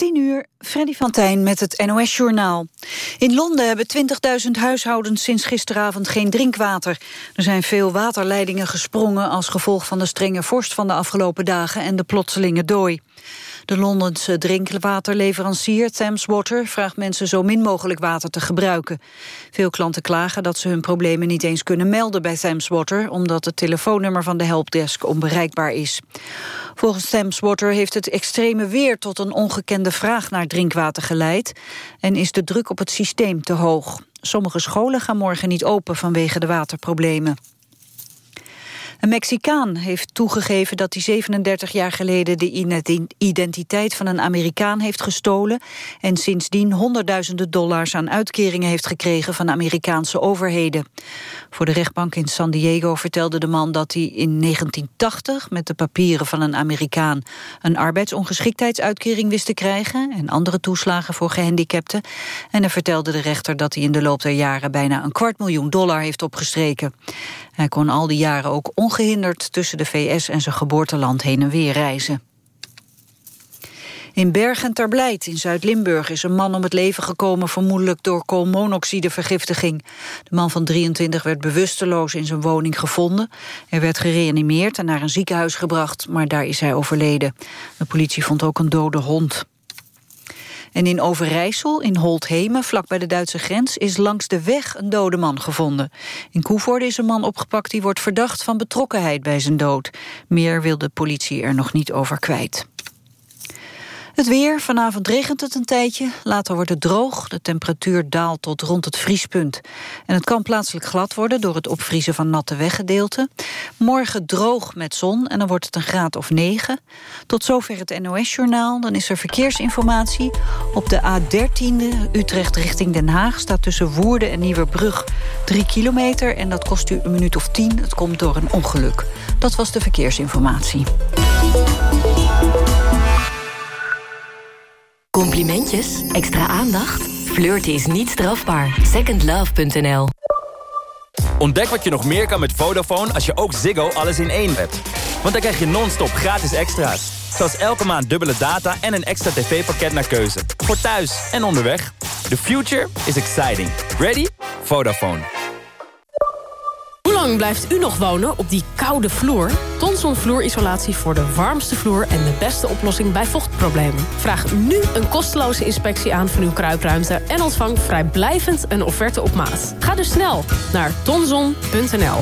10 uur, Freddy van Tijn met het NOS-journaal. In Londen hebben 20.000 huishoudens sinds gisteravond geen drinkwater. Er zijn veel waterleidingen gesprongen als gevolg van de strenge vorst van de afgelopen dagen en de plotselinge dooi. De Londense drinkwaterleverancier Thames Water vraagt mensen zo min mogelijk water te gebruiken. Veel klanten klagen dat ze hun problemen niet eens kunnen melden bij Thames Water, omdat het telefoonnummer van de helpdesk onbereikbaar is. Volgens Thames Water heeft het extreme weer tot een ongekende vraag naar drinkwater geleid en is de druk op het systeem te hoog. Sommige scholen gaan morgen niet open vanwege de waterproblemen. Een Mexicaan heeft toegegeven dat hij 37 jaar geleden de identiteit van een Amerikaan heeft gestolen en sindsdien honderdduizenden dollars aan uitkeringen heeft gekregen van Amerikaanse overheden. Voor de rechtbank in San Diego vertelde de man dat hij in 1980 met de papieren van een Amerikaan een arbeidsongeschiktheidsuitkering wist te krijgen en andere toeslagen voor gehandicapten. En hij vertelde de rechter dat hij in de loop der jaren bijna een kwart miljoen dollar heeft opgestreken. Hij kon al die jaren ook ongehinderd tussen de VS en zijn geboorteland heen en weer reizen. In Bergen ter Blijt in Zuid-Limburg is een man om het leven gekomen... vermoedelijk door koolmonoxidevergiftiging. De man van 23 werd bewusteloos in zijn woning gevonden. Hij werd gereanimeerd en naar een ziekenhuis gebracht... maar daar is hij overleden. De politie vond ook een dode hond. En in Overijssel, in Holthemen, vlak bij de Duitse grens... is langs de weg een dode man gevonden. In Koevoorde is een man opgepakt die wordt verdacht van betrokkenheid bij zijn dood. Meer wil de politie er nog niet over kwijt. Het weer, vanavond regent het een tijdje, later wordt het droog. De temperatuur daalt tot rond het vriespunt. En het kan plaatselijk glad worden door het opvriezen van natte weggedeelten. Morgen droog met zon en dan wordt het een graad of 9. Tot zover het NOS-journaal. Dan is er verkeersinformatie. Op de A13 Utrecht richting Den Haag staat tussen Woerden en Nieuwerbrug 3 kilometer. En dat kost u een minuut of 10. Het komt door een ongeluk. Dat was de verkeersinformatie. Complimentjes? Extra aandacht? Flirten is niet strafbaar. Secondlove.nl Ontdek wat je nog meer kan met Vodafone als je ook Ziggo alles in één hebt. Want dan krijg je non-stop gratis extra's. Zoals elke maand dubbele data en een extra tv-pakket naar keuze. Voor thuis en onderweg. The future is exciting. Ready? Vodafone. Lang blijft u nog wonen op die koude vloer? Tonson vloerisolatie voor de warmste vloer en de beste oplossing bij vochtproblemen. Vraag nu een kosteloze inspectie aan van uw kruipruimte... en ontvang vrijblijvend een offerte op maat. Ga dus snel naar tonson.nl.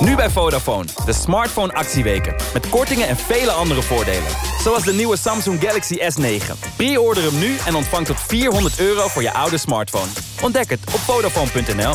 Nu bij Vodafone, de smartphone actieweken. Met kortingen en vele andere voordelen. Zoals de nieuwe Samsung Galaxy S9. Pre-order hem nu en ontvang tot 400 euro voor je oude smartphone. Ontdek het op Vodafone.nl.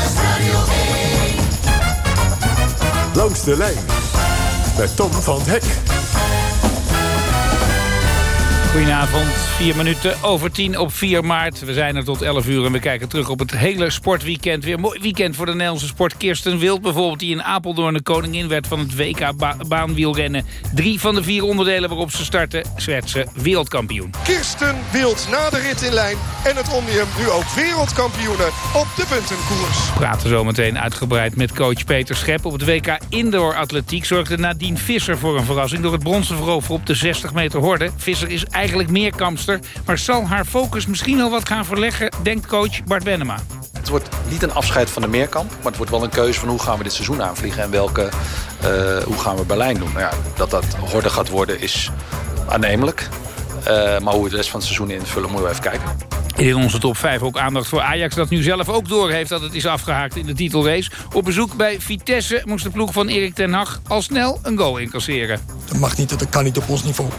Langs de lijn met Tom van Hek. Goedenavond, vier minuten over tien op 4 maart. We zijn er tot 11 uur en we kijken terug op het hele sportweekend. Weer een mooi weekend voor de Nederlandse sport. Kirsten Wild bijvoorbeeld, die in Apeldoorn de koningin werd van het WK ba baanwielrennen. Drie van de vier onderdelen waarop ze starten, werd ze wereldkampioen. Kirsten Wild na de rit in lijn en het Omnium nu ook wereldkampioenen op de puntenkoers. We praten zometeen uitgebreid met coach Peter Schep. Op het WK Indoor Atletiek zorgde Nadine Visser voor een verrassing... door het bronzen veroveren op de 60 meter horde. Visser is eigenlijk meer kampster, maar zal haar focus misschien wel wat gaan verleggen... denkt coach Bart Bennema. Het wordt niet een afscheid van de meerkamp, maar het wordt wel een keuze van hoe gaan we dit seizoen aanvliegen en welke, uh, hoe gaan we Berlijn doen. Nou ja, dat dat horde gaat worden is aannemelijk. Uh, maar hoe we de rest van het seizoen invullen, moeten we even kijken. In onze top 5 ook aandacht voor Ajax... dat nu zelf ook doorheeft dat het is afgehaakt in de titelrace. Op bezoek bij Vitesse moest de ploeg van Erik ten Hag... al snel een goal incasseren. Dat mag niet, dat kan niet op ons niveau.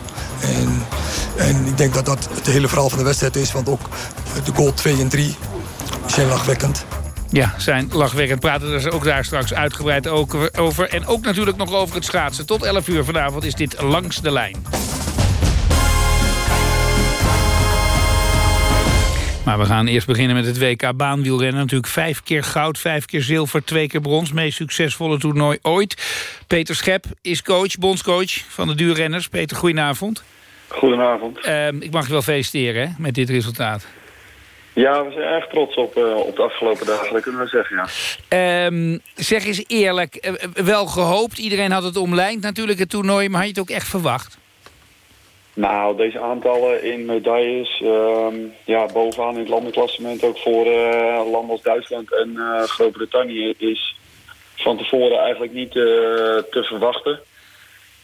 En, en ik denk dat dat het hele verhaal van de wedstrijd is. Want ook de goal 2 en 3 zijn lachwekkend. Ja, zijn lachwekkend praten er ook daar straks uitgebreid over. En ook natuurlijk nog over het schaatsen. Tot 11 uur vanavond is dit Langs de Lijn. Maar we gaan eerst beginnen met het WK baanwielrennen. Natuurlijk vijf keer goud, vijf keer zilver, twee keer brons. Meest succesvolle toernooi ooit. Peter Schep is coach, bondscoach van de duurrenners. Peter, goedenavond. Goedenavond. Ehm, ik mag je wel feliciteren hè, met dit resultaat. Ja, we zijn erg trots op, uh, op de afgelopen dagen, dat kunnen we zeggen, ja. Um, zeg eens eerlijk, eh, wel gehoopt. Iedereen had het omlijnd natuurlijk, het toernooi. Maar had je het ook echt verwacht? Nou, deze aantallen in medailles, uh, ja, bovenaan in het landenklassement ook voor uh, landen als Duitsland en uh, Groot-Brittannië is van tevoren eigenlijk niet uh, te verwachten.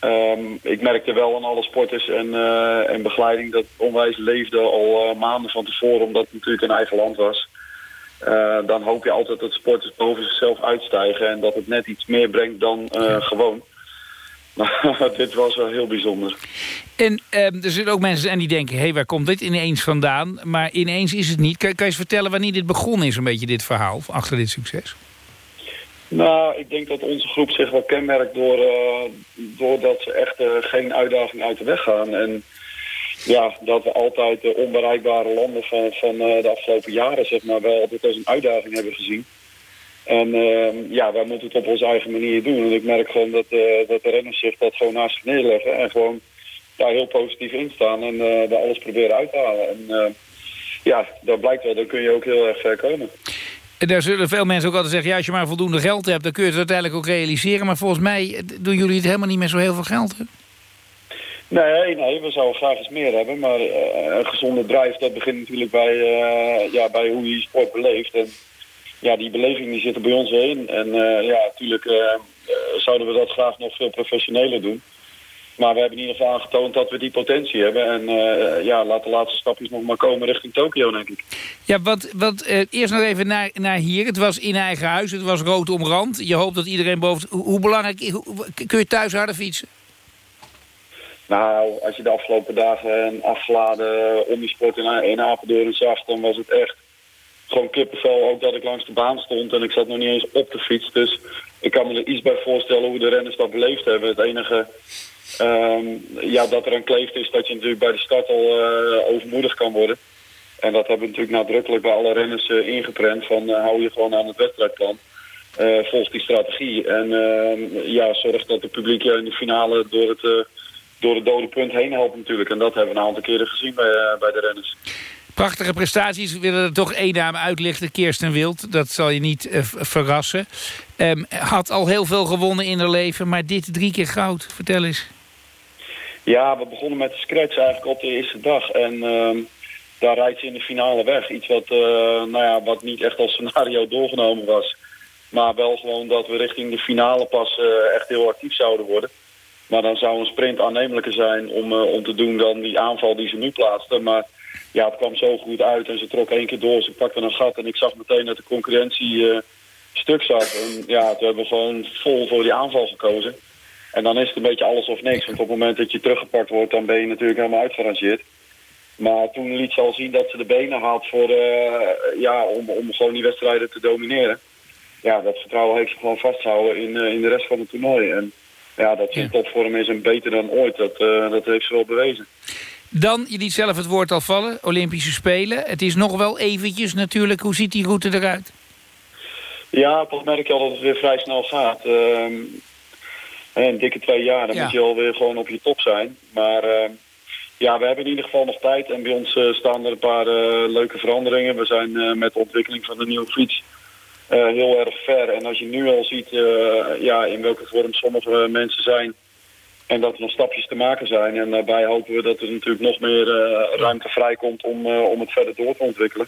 Um, ik merkte wel aan alle sporters en, en begeleiding dat onwijs leefde al maanden van tevoren, omdat het natuurlijk een eigen land was. dan hoop je altijd dat sporters boven zichzelf uitstijgen en dat het net iets meer brengt dan gewoon. Dit was wel heel bijzonder. En um, er zullen ook mensen zijn die denken... hé, hey, waar komt dit ineens vandaan? Maar ineens is het niet. Kan, kan je eens vertellen wanneer dit begonnen is, een beetje dit verhaal... achter dit succes? Nou, ik denk dat onze groep zich wel kenmerkt... Door, uh, doordat ze echt uh, geen uitdaging uit de weg gaan. En ja, dat we altijd de onbereikbare landen van, van uh, de afgelopen jaren... zeg maar, wel altijd als een uitdaging hebben gezien. En uh, ja, wij moeten het op onze eigen manier doen. En ik merk gewoon dat, uh, dat de renners zich dat gewoon naast zich neerleggen. En gewoon ja, heel positief instaan en uh, daar alles proberen uit te halen. En ja, dat blijkt wel, dan kun je ook heel erg ver komen. En daar zullen veel mensen ook altijd zeggen... ja, als je maar voldoende geld hebt, dan kun je het uiteindelijk ook realiseren. Maar volgens mij doen jullie het helemaal niet met zo heel veel geld, hè? Nee, nee, we zouden graag eens meer hebben. Maar een gezonde drijf, dat begint natuurlijk bij, ja, bij hoe je je sport beleeft. En ja, die beleving die zit er bij ons in. En uh, ja, natuurlijk uh, zouden we dat graag nog veel professioneler doen. Maar we hebben in ieder geval aangetoond dat we die potentie hebben. En uh, ja, laat de laatste stapjes nog maar komen richting Tokio, denk ik. Ja, wat, wat, eerst nog even naar, naar hier. Het was in eigen huis, het was rood omrand. Je hoopt dat iedereen boven... Hoe, hoe belangrijk... Hoe, kun je thuis harder fietsen? Nou, als je de afgelopen dagen een afgeladen omnisport in, in Apeldoorn zag... dan was het echt gewoon kippenvel ook dat ik langs de baan stond en ik zat nog niet eens op de fiets. Dus ik kan me er iets bij voorstellen hoe de renners dat beleefd hebben. Het enige um, ja, dat er aan kleeft is dat je natuurlijk bij de start al uh, overmoedig kan worden. En dat hebben we natuurlijk nadrukkelijk bij alle renners uh, ingeprent van uh, hou je gewoon aan het wedstrijdplan. volg die strategie en ehm, ja, zorg dat het publiek je in de finale door het, door het dode punt heen helpt natuurlijk. En dat hebben we een aantal keren gezien bij, bij de renners. Prachtige prestaties. We willen er toch één naam uitlichten. Kirsten Wild, dat zal je niet uh, verrassen. Um, had al heel veel gewonnen in haar leven, maar dit drie keer goud. Vertel eens. Ja, we begonnen met de scratch eigenlijk op de eerste dag. En uh, daar rijdt ze in de finale weg. Iets wat, uh, nou ja, wat niet echt als scenario doorgenomen was. Maar wel gewoon dat we richting de finale pas uh, echt heel actief zouden worden. Maar dan zou een sprint aannemelijker zijn om, om te doen dan die aanval die ze nu plaatste. Maar ja, het kwam zo goed uit en ze trok één keer door. Ze pakte een gat en ik zag meteen dat de concurrentie uh, stuk zat. En ja, toen hebben we gewoon vol voor die aanval gekozen. En dan is het een beetje alles of niks. Want op het moment dat je teruggepakt wordt, dan ben je natuurlijk helemaal uitgerangeerd. Maar toen liet ze al zien dat ze de benen had voor, uh, ja, om, om gewoon die wedstrijden te domineren. Ja, dat vertrouwen heeft ze gewoon vastgehouden in, uh, in de rest van het toernooi. En ja, dat ze in topvorm is en beter dan ooit, dat, dat heeft ze wel bewezen. Dan, je liet zelf het woord al vallen, Olympische Spelen. Het is nog wel eventjes natuurlijk. Hoe ziet die route eruit? Ja, pas merk je al dat het weer vrij snel gaat. Uh, een dikke twee jaar, dan ja. moet je alweer gewoon op je top zijn. Maar uh, ja, we hebben in ieder geval nog tijd. En bij ons uh, staan er een paar uh, leuke veranderingen. We zijn met de ontwikkeling van de nieuwe fiets heel erg ver. En als je nu al ziet ja, in welke vorm sommige mensen zijn... En dat er nog stapjes te maken zijn. En daarbij hopen we dat er natuurlijk nog meer uh, ruimte vrijkomt om, uh, om het verder door te ontwikkelen.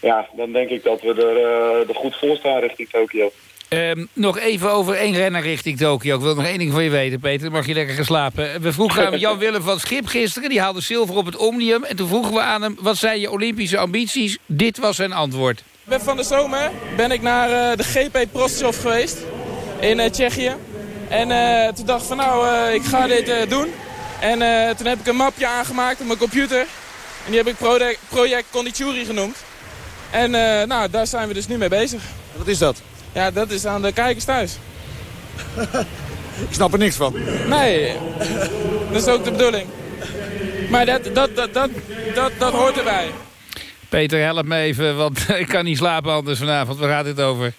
Ja, dan denk ik dat we er, uh, er goed voor staan richting Tokio. Um, nog even over één renner richting Tokio. Ik wil nog één ding van je weten, Peter. Dan mag je lekker geslapen. We vroegen aan Jan-Willem van Schip gisteren. Die haalde zilver op het Omnium. En toen vroegen we aan hem, wat zijn je Olympische ambities? Dit was zijn antwoord. Ben van de zomer ben ik naar de GP Prostov geweest. In Tsjechië. En uh, toen dacht ik van nou, uh, ik ga dit uh, doen. En toen heb ik een mapje aangemaakt op mijn computer. En die heb ik Project, project Condituri genoemd. En nou, daar zijn we dus nu mee bezig. wat is dat? Ja, dat is aan de kijkers thuis. Ik snap er niks van. Nee, dat is ook de bedoeling. Maar dat, dat, dat, dat, dat, dat hoort erbij. Peter, help me even, want ik kan niet slapen anders vanavond. Waar gaat dit over?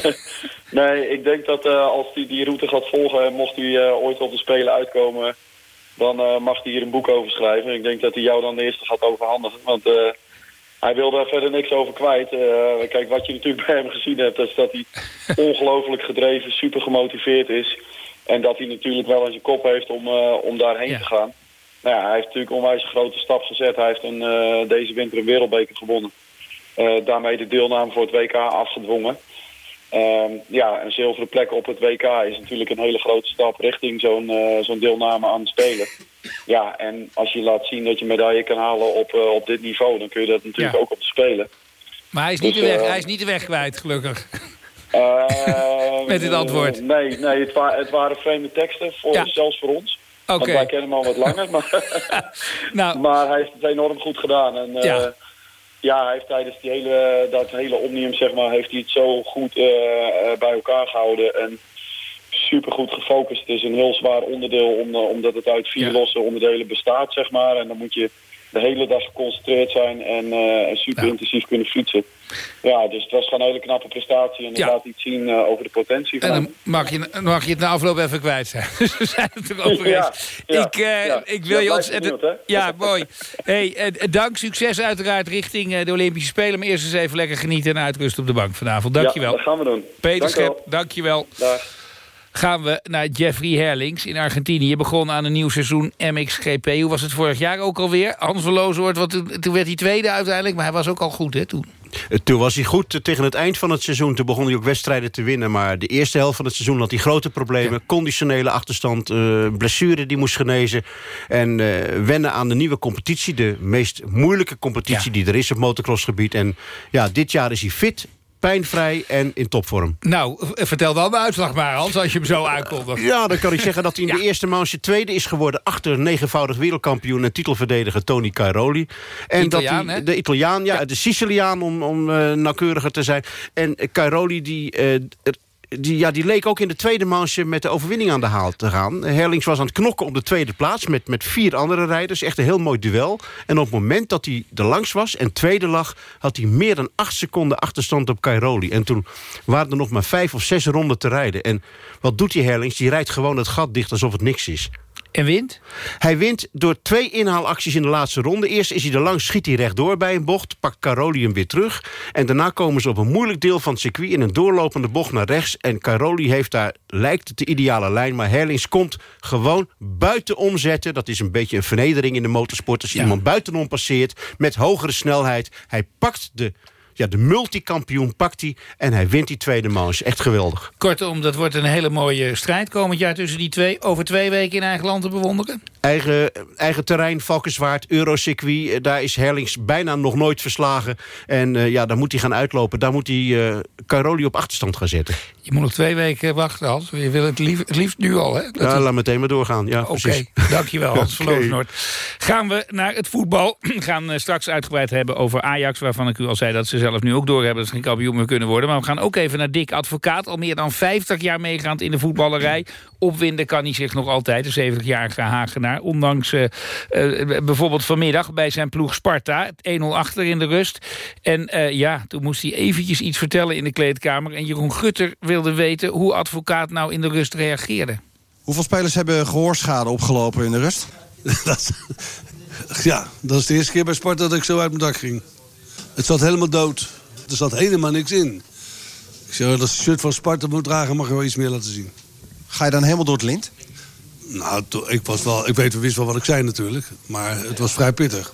nee, ik denk dat uh, als hij die route gaat volgen... en mocht hij uh, ooit op de Spelen uitkomen... dan uh, mag hij hier een boek over schrijven. Ik denk dat hij jou dan de eerste gaat overhandigen. Want hij wil daar verder niks over kwijt. kijk, wat je natuurlijk bij hem gezien hebt... is dat hij ongelooflijk gedreven, super gemotiveerd is... En dat hij natuurlijk wel in zijn kop heeft om, om daarheen ja. te gaan. Nou ja, hij heeft natuurlijk onwijs een grote stap gezet. Hij heeft een, uh, deze winter een wereldbeker gewonnen. Uh, daarmee de deelname voor het WK afgedwongen. Uh, ja, een zilveren plek op het WK is natuurlijk een hele grote stap richting zo'n uh, zo'n deelname aan het spelen. Ja, en als je laat zien dat je medaille kan halen op, op dit niveau, dan kun je dat natuurlijk ja. ook op de spelen. Maar hij is, niet dus, de weg, hij is niet de weg kwijt, gelukkig. Met dit antwoord. nee, nee het, wa het waren vreemde teksten, voor, ja. zelfs voor ons. Okay. Want wij kennen hem al wat langer. Maar, nou. maar hij heeft het enorm goed gedaan. En, ja. Uh, ja, hij heeft tijdens die hele, dat hele omnium, zeg maar, heeft hij het zo goed uh, bij elkaar gehouden. En super goed gefocust. Het is een heel zwaar onderdeel, om, omdat het uit vier ja. losse onderdelen bestaat, zeg maar. En dan moet je de hele dag geconcentreerd zijn en, uh, en super ja. intensief kunnen fietsen. Ja, dus het was gewoon een hele knappe prestatie en ja. laat iets zien uh, over de potentie van En dan mag je, mag je het na afloop even kwijt zijn. Dus we zijn het erover ja, ja, ik, uh, ik wil je ontzettend... Ja, mooi. Hey, dank, succes uiteraard richting de Olympische Spelen. Maar eerst eens even lekker genieten en uitrusten op de bank vanavond. Dankjewel. Ja, dat gaan we doen. Peter dank Schep, dankjewel. Dag gaan we naar Jeffrey Herlings in Argentinië. Begon aan een nieuw seizoen MXGP. Hoe was het vorig jaar ook alweer? Hans Verlooswoord, want toen werd hij tweede uiteindelijk. Maar hij was ook al goed, hè, toen? Toen was hij goed tegen het eind van het seizoen. Toen begon hij ook wedstrijden te winnen. Maar de eerste helft van het seizoen had hij grote problemen. Ja. Conditionele achterstand, uh, blessure die moest genezen. En uh, wennen aan de nieuwe competitie. De meest moeilijke competitie ja. die er is op motocrossgebied. En ja, dit jaar is hij fit pijnvrij en in topvorm. Nou, vertel dan de uitslag maar, Hans, als je hem zo aankondigt. Ja, dan kan ik zeggen dat hij in de eerste manche tweede is geworden... achter negenvoudig wereldkampioen en titelverdediger Tony Cairoli. En Italiaan, dat hij, De Italiaan, ja, de Siciliaan om, om uh, nauwkeuriger te zijn. En Cairoli die... Uh, die, ja, die leek ook in de tweede manche met de overwinning aan de haal te gaan. Herlings was aan het knokken op de tweede plaats met, met vier andere rijders. Echt een heel mooi duel. En op het moment dat hij er langs was en tweede lag... had hij meer dan acht seconden achterstand op Cairoli. En toen waren er nog maar vijf of zes ronden te rijden. En wat doet die Herlings? Die rijdt gewoon het gat dicht alsof het niks is. En wint? Hij wint door twee inhaalacties in de laatste ronde. Eerst is hij er langs, schiet hij rechtdoor bij een bocht... pakt Caroli hem weer terug. En daarna komen ze op een moeilijk deel van het circuit... in een doorlopende bocht naar rechts. En Caroli heeft daar, lijkt het de ideale lijn... maar Herlings komt gewoon buiten omzetten. Dat is een beetje een vernedering in de motorsport. Als ja. iemand buitenom passeert met hogere snelheid... hij pakt de ja, de multikampioen pakt hij en hij wint die tweede manche. Echt geweldig. Kortom, dat wordt een hele mooie strijd komend jaar tussen die twee. Over twee weken in eigen land te bewonderen. Eigen, eigen terrein, Valkenswaard, Eurocircuit. Eh, daar is Herlings bijna nog nooit verslagen. En uh, ja, daar moet hij gaan uitlopen. Daar moet hij uh, Caroli op achterstand gaan zetten. Je moet nog twee weken wachten, Hans. Je wil het lief, het liefst nu al, hè? Dat ja, is... laat meteen maar doorgaan. Ja, Oké, okay. dankjewel, Hans okay. Gaan we naar het voetbal. We gaan straks uitgebreid hebben over Ajax... waarvan ik u al zei dat ze zelf nu ook doorhebben... dat ze geen kampioen meer kunnen worden. Maar we gaan ook even naar Dick Advocaat. Al meer dan 50 jaar meegaand in de voetballerij. Opwinden kan hij zich nog altijd, de 70-jarige Hagenaar. Ondanks uh, uh, bijvoorbeeld vanmiddag bij zijn ploeg Sparta. 1-0 achter in de rust. En uh, ja, toen moest hij eventjes iets vertellen in de kleedkamer. En Jeroen Gutter wilde weten hoe Advocaat nou in de rust reageerde. Hoeveel spelers hebben gehoorschade opgelopen in de rust? dat, ja, dat is de eerste keer bij Sparta dat ik zo uit mijn dak ging. Het zat helemaal dood. Er zat helemaal niks in. Ik zeg, als je shirt van Sparta moet dragen, mag je wel iets meer laten zien. Ga je dan helemaal door het lint? Nou, ik, was wel, ik weet, wist wel wat ik zei natuurlijk. Maar het was vrij pittig.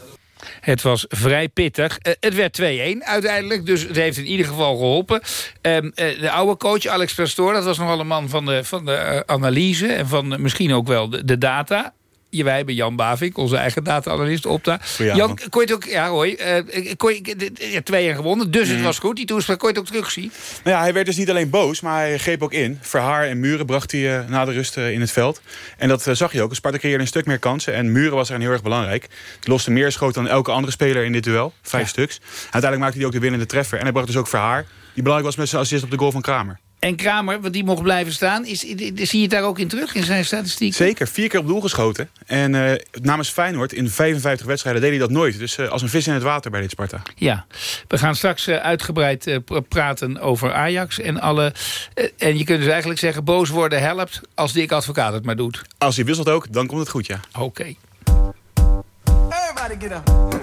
Het was vrij pittig. Uh, het werd 2-1 uiteindelijk, dus het heeft in ieder geval geholpen. Um, uh, de oude coach Alex Pastoor, dat was nog wel een man van de, van de uh, analyse... en van misschien ook wel de, de data. Je, wij hebben Jan Bavink, onze eigen data-analyst, Opta. Jan, Goedenavond. kon je het ook... Ja, hoi. eh, kon je, ja, twee jaar gewonnen, dus het Mhm. was goed. Die toespraak, kon je het ook terugzien? Nou ja, hij werd dus niet alleen boos, maar hij greep ook in. Verhaar en Muren bracht hij eh, na de rust eh, in het veld. En dat eh, zag je ook. Sparta creëerde een stuk meer kansen. En Muren was er heel erg belangrijk. Die loste meer schoten dan elke andere speler in dit duel. Vijf stuks. Uiteindelijk maakte hij ook de winnende treffer. En hij bracht dus ook Verhaar. Die belangrijk was met zijn assist op de goal van Kramer. En Kramer, want die mocht blijven staan. Is, zie je het daar ook in terug in zijn statistiek? Zeker, vier keer op doel geschoten. En eh, namens Feyenoord in 55 wedstrijden deed hij dat nooit. Dus eh, als een vis in het water bij dit Sparta. Ja, we gaan straks eh, uitgebreid pr- praten over Ajax. En, alle, en je kunt dus eigenlijk zeggen, boos worden helpt als Dick Advocaat het maar doet. Als hij wisselt ook, dan komt het goed, ja. Oké. Everybody get up.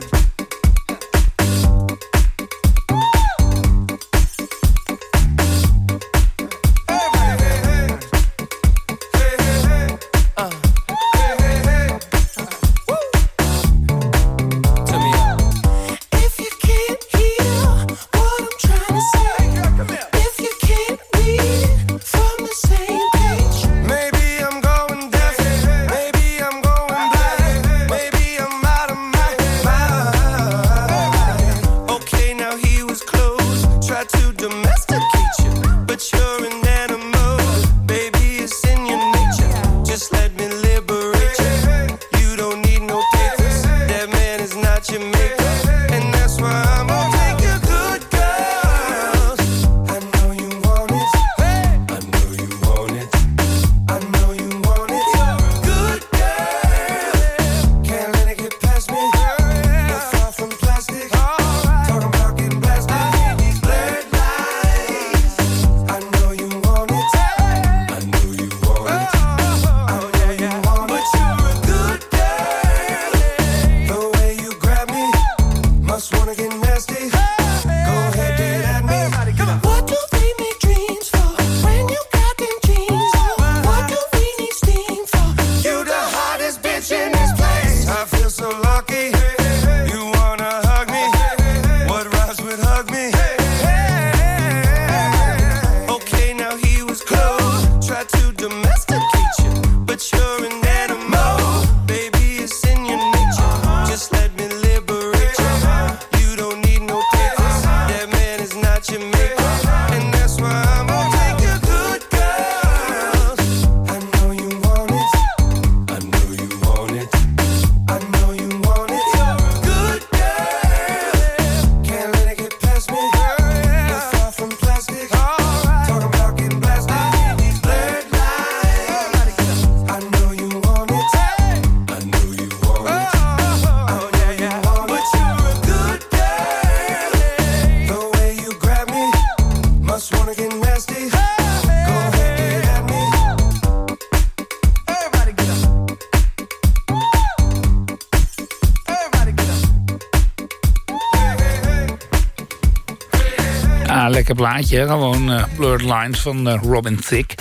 Plaatje. Gewoon eh, Blurred Lines van eh, Robin Thicke.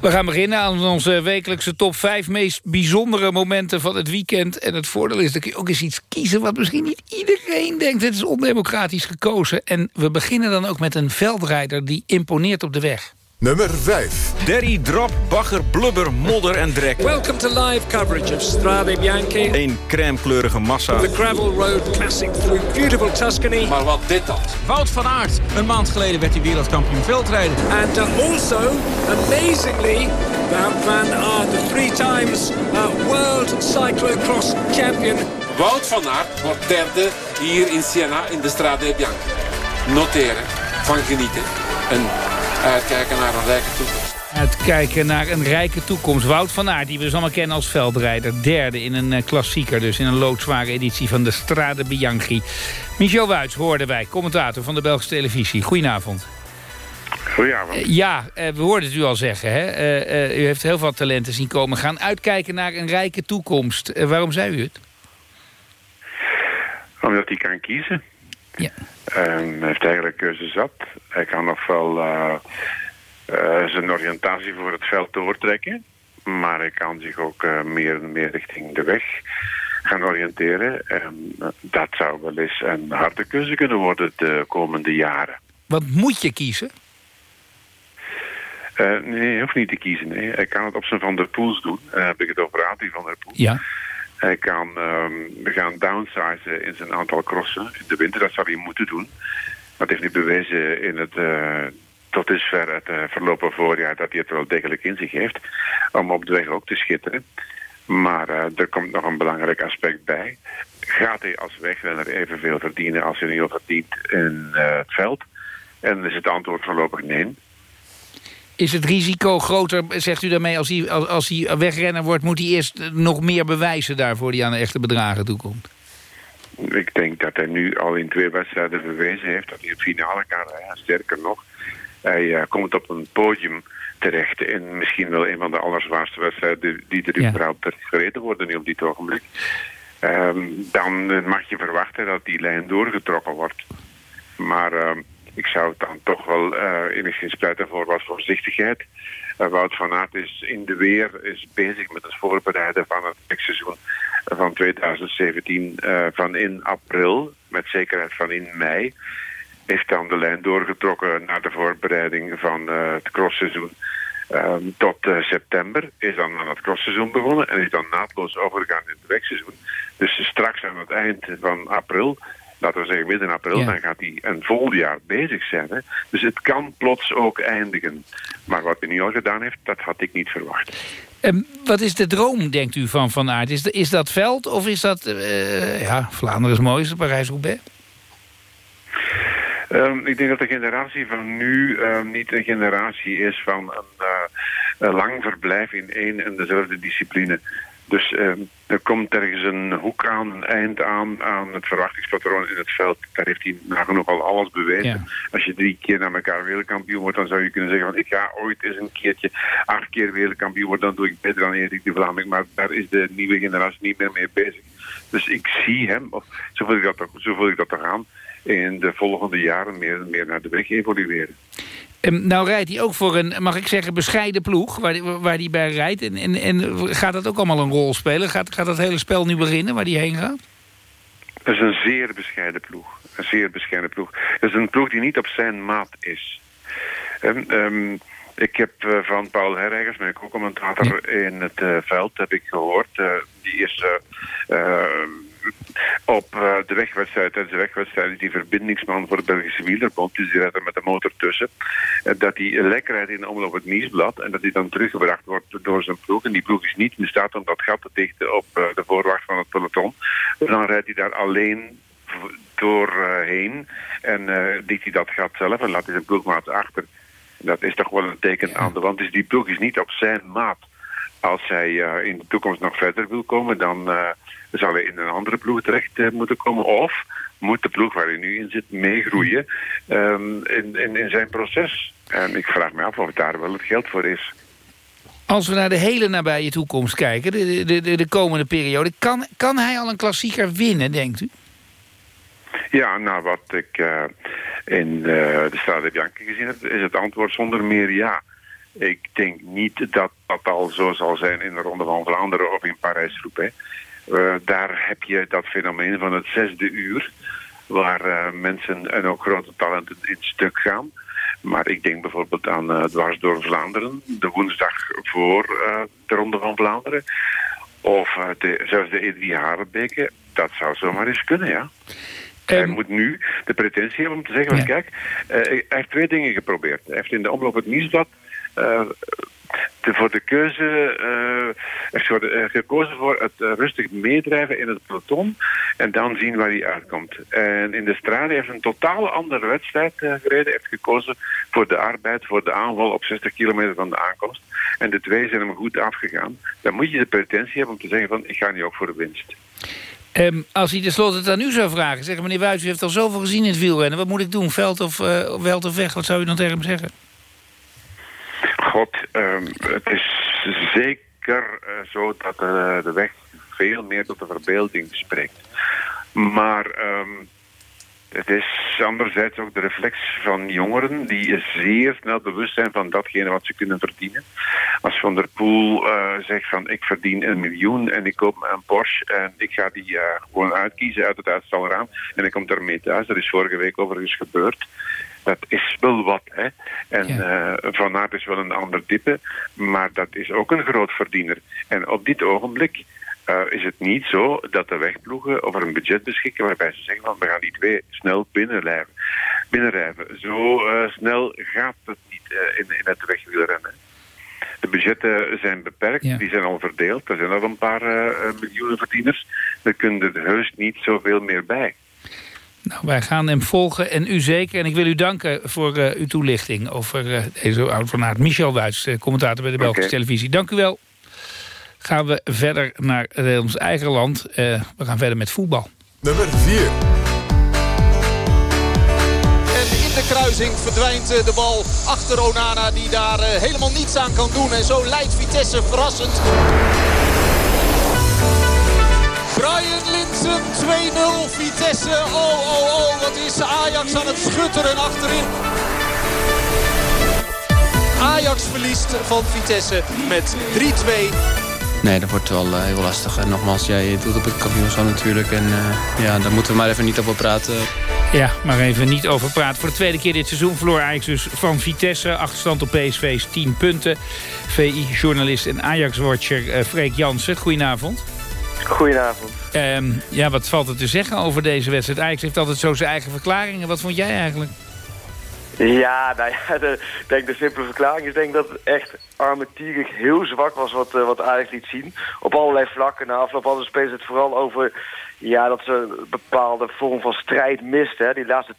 We gaan beginnen aan onze wekelijkse top 5 meest bijzondere momenten van het weekend. En het voordeel is dat je ook eens iets kiezen wat misschien niet iedereen denkt. Het is ondemocratisch gekozen. En we beginnen dan ook met een veldrijder die imponeert op de weg. Nummer 5. Derry, drop, bagger, blubber, modder en drek. Welcome to live coverage of Strade Bianchi. Een crème-kleurige massa. The gravel road classic through beautiful Tuscany. Maar wat dit dan? Wout van Aert. Een maand geleden werd hij wereldkampioen veldrijden. And uh, also, amazingly, Wout van Aert, the three times uh, world cyclocross champion. Wout van Aert wordt derde hier in Siena in de Strade Bianchi. Noteren, van genieten en uitkijken naar een rijke toekomst. Uitkijken naar een rijke toekomst. Wout van Aert, die we dus allemaal kennen als veldrijder. Derde in een eh, klassieker, dus in een loodzware editie van de Strade Bianchi. Michel Wuits hoorden wij, commentator van de Belgische televisie. Goedenavond. Goedenavond. Eh, ja, eh, we hoorden het u al zeggen. Hè? U heeft heel veel talenten zien komen. Gaan uitkijken naar een rijke toekomst. Waarom zei u het? Omdat hij kan kiezen. Ja. En hij heeft eigenlijk keuze zat. Hij kan nog wel eh, eh, zijn oriëntatie voor het veld doortrekken. Maar hij kan zich ook eh, meer en meer richting de weg gaan oriënteren. En dat zou wel eens een harde keuze kunnen worden de komende jaren. Wat moet je kiezen? Nee, hij hoeft niet te kiezen. Nee. Hij kan het op zijn Van der Poels doen. Dan heb ik het over Adi van der Poel. Ja. Hij kan we gaan downsizen in zijn aantal crossen in de winter. Dat zou hij moeten doen. Dat heeft hij bewezen in het, eh, tot dusver het eh, verlopen voorjaar dat hij het wel degelijk in zich heeft. Om op de weg ook te schitteren. Maar eh, er komt nog een belangrijk aspect bij. Gaat hij als wegrenner evenveel verdienen als hij nu al verdient in het veld? En is het antwoord voorlopig nee. Is het risico groter, zegt u daarmee, als hij, als, als hij wegrenner wordt... moet hij eerst nog meer bewijzen daarvoor die aan de echte bedragen toekomt? Ik denk dat hij nu al in twee wedstrijden bewezen heeft dat hij het finale kan rijden. Sterker nog, hij eh, komt op een podium terecht in misschien wel een van de allerzwaarste wedstrijden die er Ja. überhaupt gereden worden nu op dit ogenblik. Ehm, dan eh, mag je verwachten dat die lijn doorgetrokken wordt. Maar ehm, ik zou het dan toch wel eh, enigszins pleiten voor wat voorzichtigheid. Eh, Wout van Aert is in de weer, is bezig met het voorbereiden van het seizoen van 2017 eh, van in april, met zekerheid van in mei. Heeft dan de lijn doorgetrokken naar de voorbereiding van het crossseizoen. Ehm, tot september is dan aan het crossseizoen begonnen en is dan naadloos overgegaan in het wegseizoen. Dus straks aan het eind van april, laten we zeggen midden april, Ja. dan gaat hij een vol jaar bezig zijn. Hè? Dus het kan plots ook eindigen. Maar wat hij nu al gedaan heeft, dat had ik niet verwacht. Ehm, wat is de droom, denkt u, van Van Aert? Is, de- is dat veld of is dat... eh, ja, Vlaanderen is mooi, is Parijs-Roubaix? Ehm, ik denk dat de generatie van nu ehm, niet een generatie is van een, eh, een lang verblijf in één en dezelfde discipline. Dus ehm, er komt ergens een hoek aan, een eind aan, aan het verwachtingspatroon in het veld. Daar heeft hij nagenoeg al alles bewezen. Ja. Als je drie keer naar elkaar wereldkampioen wordt, dan zou je kunnen zeggen van ik ga ooit eens een keertje acht keer wereldkampioen worden, dan doe ik beter dan Erik de Vlaming. Maar daar is de nieuwe generatie niet meer mee bezig. Dus ik zie hem, of zo voel ik dat, zo voel ik dat toch aan, in de volgende jaren meer en meer naar de weg evolueren. Ehm, nou rijdt hij ook voor een, mag ik zeggen, bescheiden ploeg... waar, die- waar hij bij rijdt. En, en, en gaat dat ook allemaal een rol spelen? Gaat, gaat dat hele spel nu beginnen, waar hij heen gaat? Dat is een zeer bescheiden ploeg. Een zeer bescheiden ploeg. Dat is een ploeg die niet op zijn maat is. En, ehm, ik heb eh, van Paul Herregers, mijn co-commentator in het eh, veld, heb ik gehoord. eh, die is op eh, de wegwedstrijd, tijdens de wegwedstrijd, is die verbindingsman voor de Belgische wielerbond. Dus die rijdt er met de motor tussen. Dat hij lekker rijdt in de omloop het nieuwsblad. En dat hij dan teruggebracht wordt door zijn ploeg. En die ploeg is niet in staat om dat gat te dichten op eh, de voorwacht van het peloton. Dan rijdt hij daar alleen doorheen. en eh dicht hij dat gat zelf en laat hij zijn ploegmaat achter. Dat is toch wel een teken aan de wand. Dus die ploeg is niet op zijn maat. Als hij eh, in de toekomst nog verder wil komen, dan eh, zal hij in een andere ploeg terecht eh, moeten komen. Of moet de ploeg waar hij nu in zit meegroeien ehm, in, in, in zijn proces. En ik vraag me af of daar wel het geld voor is. Als we naar de hele nabije toekomst kijken, de, de, de, de komende periode... Kan, kan hij al een klassieker winnen, denkt u? Ja, nou wat ik in de Strade Bianchi gezien heb, is het antwoord zonder meer ja. Ik denk niet dat dat al zo zal zijn in de Ronde van Vlaanderen of in Parijs-Roubaix. Eh, daar heb je dat fenomeen van het zesde uur, waar eh, mensen en ook grote talenten in stuk gaan. Maar ik denk bijvoorbeeld aan eh, dwars door Vlaanderen, de woensdag voor de Ronde van Vlaanderen. Of de, zelfs de Edrie Harenbeke. Dat zou zomaar eens kunnen, ja. Hij moet nu de pretentie hebben om te zeggen, kijk, hij heeft twee dingen geprobeerd. Hij heeft in de omloop het nieuwsblad de, voor de keuze eh, heeft voor de- eh, gekozen voor het eh, rustig meedrijven in het peloton en dan zien waar hij uitkomt. En in de Strade heeft een totaal andere wedstrijd eh, gereden. heeft gekozen voor de arbeid, voor de aanval op 60 kilometer van de aankomst. En de twee zijn hem goed afgegaan. Dan moet je de pretentie hebben om te zeggen van ik ga nu ook voor de winst. Ehm, als hij tenslotte het aan u zou vragen... zeggen meneer Wuits, u heeft al zoveel gezien in het wielrennen. Wat moet ik doen? Veld of, eh veld of weg? Wat zou u dan tegen hem zeggen? God, ehm, het is zeker eh, zo dat eh, de weg veel meer tot de verbeelding spreekt. Maar ehm, het is anderzijds ook de reflex van jongeren die zeer snel bewust zijn van datgene wat ze kunnen verdienen. Als Van der Poel eh, zegt van ik verdien een miljoen en ik koop een Porsche en ik ga die gewoon uitkiezen uit het uitstalraam en ik kom daarmee thuis. Dat is vorige week overigens gebeurd. Dat is wel wat, hè. En eh, Van Aert is wel een ander type, maar dat is ook een groot verdiener. En op dit ogenblik eh, is het niet zo dat de wegploegen over een budget beschikken waarbij ze zeggen van we gaan die twee snel binnenrijden. binnenrijden. Zo eh, snel gaat het niet in, in het wegwielrennen. De budgetten zijn beperkt, die zijn al verdeeld. Er zijn al een paar miljoenen verdieners. Er kunnen er heus niet zoveel meer bij. Nou, wij gaan hem volgen en u zeker. En ik wil u danken voor eh, uw toelichting over eh, deze oud van Aert. Michel Wuits, eh, commentator bij de Belgische televisie. Dank u wel. Gaan we verder naar ons eigen land. Eh, we gaan verder met voetbal. Nummer 4. En in de kruising verdwijnt de bal achter Onana die daar helemaal niets aan kan doen. En zo leidt Vitesse verrassend. Brian Linsen 2-0 Vitesse. Oh, oh, oh, wat is Ajax aan het schutteren achterin. Ajax verliest van Vitesse met 3-2. Nee, dat wordt wel eh, heel lastig. En nogmaals, jij doet op het kampioenschap natuurlijk. En eh, ja, daar moeten we maar even niet over praten. Ja, maar even niet over praten. Voor de tweede keer dit seizoen verloor Ajax dus van Vitesse. Achterstand op PSV is 10 punten. VI-journalist en Ajax-watcher eh, Freek Jansen. Goedenavond. Goedenavond. Ehm, ja, wat valt er te zeggen over deze wedstrijd? Ajax heeft altijd zo zijn eigen verklaringen. Wat vond jij eigenlijk? Ja, nou ja, de, ik denk de simpele verklaring is denk dat het echt armetierig heel zwak was wat, eh, wat Ajax liet zien. Op allerlei vlakken. Na afloop hadden de spelers het vooral over ja, dat ze een bepaalde vorm van strijd misten. Hè. Die laatste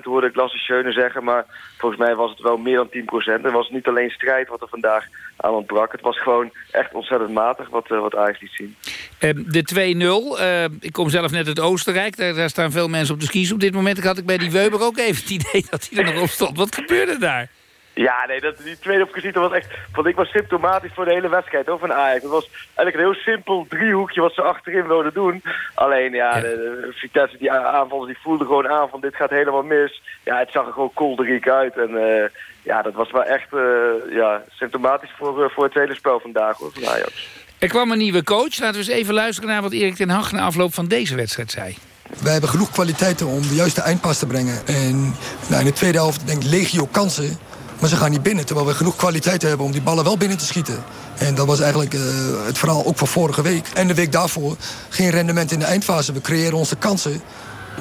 10% hoorde ik Lasse Schöne zeggen, maar volgens mij was het wel meer dan 10%. Het was niet alleen strijd wat er vandaag aan ontbrak. Het was gewoon echt ontzettend matig wat, eh, wat Ajax liet zien. Ehm, de 2-0. eh, ik kom zelf net uit Oostenrijk. Daar, daar staan veel mensen op de skis op dit moment. Ik had ik bij die Weber ook even het idee dat hij er nog op stond. Wat gebeurde daar? Ja, nee, dat, die tweede op gezien, dat was echt, vond ik was symptomatisch voor de hele wedstrijd hoor, van Ajax. Het was eigenlijk een heel simpel driehoekje wat ze achterin wilden doen. Alleen ja, De, de Vitesse, die a- aanvallers, die voelden gewoon aan van dit gaat helemaal mis. Ja, het zag er gewoon kolderiek uit en eh, ja, dat was wel echt eh, ja, symptomatisch voor, voor het hele spel vandaag hoor, van Ajax. Er kwam een nieuwe coach. Laten we eens even luisteren naar wat Erik ten Hag... na afloop van deze wedstrijd zei. Wij hebben genoeg kwaliteiten om de juiste eindpas te brengen. En nou, in de tweede helft denk ik legio kansen. Maar ze gaan niet binnen, terwijl we genoeg kwaliteiten hebben om die ballen wel binnen te schieten. En dat was eigenlijk eh, het verhaal ook van vorige week. En de week daarvoor geen rendement in de eindfase. We creëren onze kansen,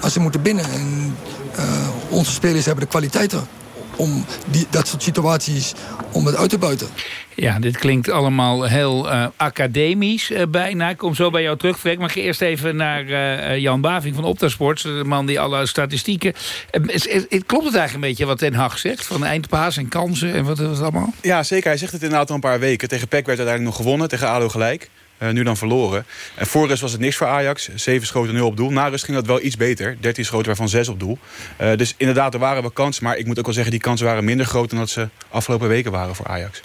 maar ze moeten binnen. En eh, onze spelers hebben de kwaliteiten om die, dat soort situaties om het uit te buiten. Ja, dit klinkt allemaal heel eh, academisch eh, bijna. Ik kom zo bij jou terug, Freek. Maar ik ga eerst even naar eh, Jan Baving van Optasports. De man die alle statistieken... Is- is- is- klopt het eigenlijk een beetje wat Ten Hag zegt? Van eindpaas en kansen en wat, wat allemaal? Ja, zeker. Hij zegt het inderdaad al een paar weken. Tegen PEC werd uiteindelijk nog gewonnen, tegen ADO gelijk. Eh, nu dan verloren. En voor was het niks voor Ajax. 7 schoten, 0 op doel. Na rust ging dat wel iets beter. 13 schoten, waarvan 6 op doel. Eh, dus inderdaad, er waren wel kansen. Maar ik moet ook wel zeggen, die kansen waren minder groot... dan dat ze afgelopen weken waren voor Ajax.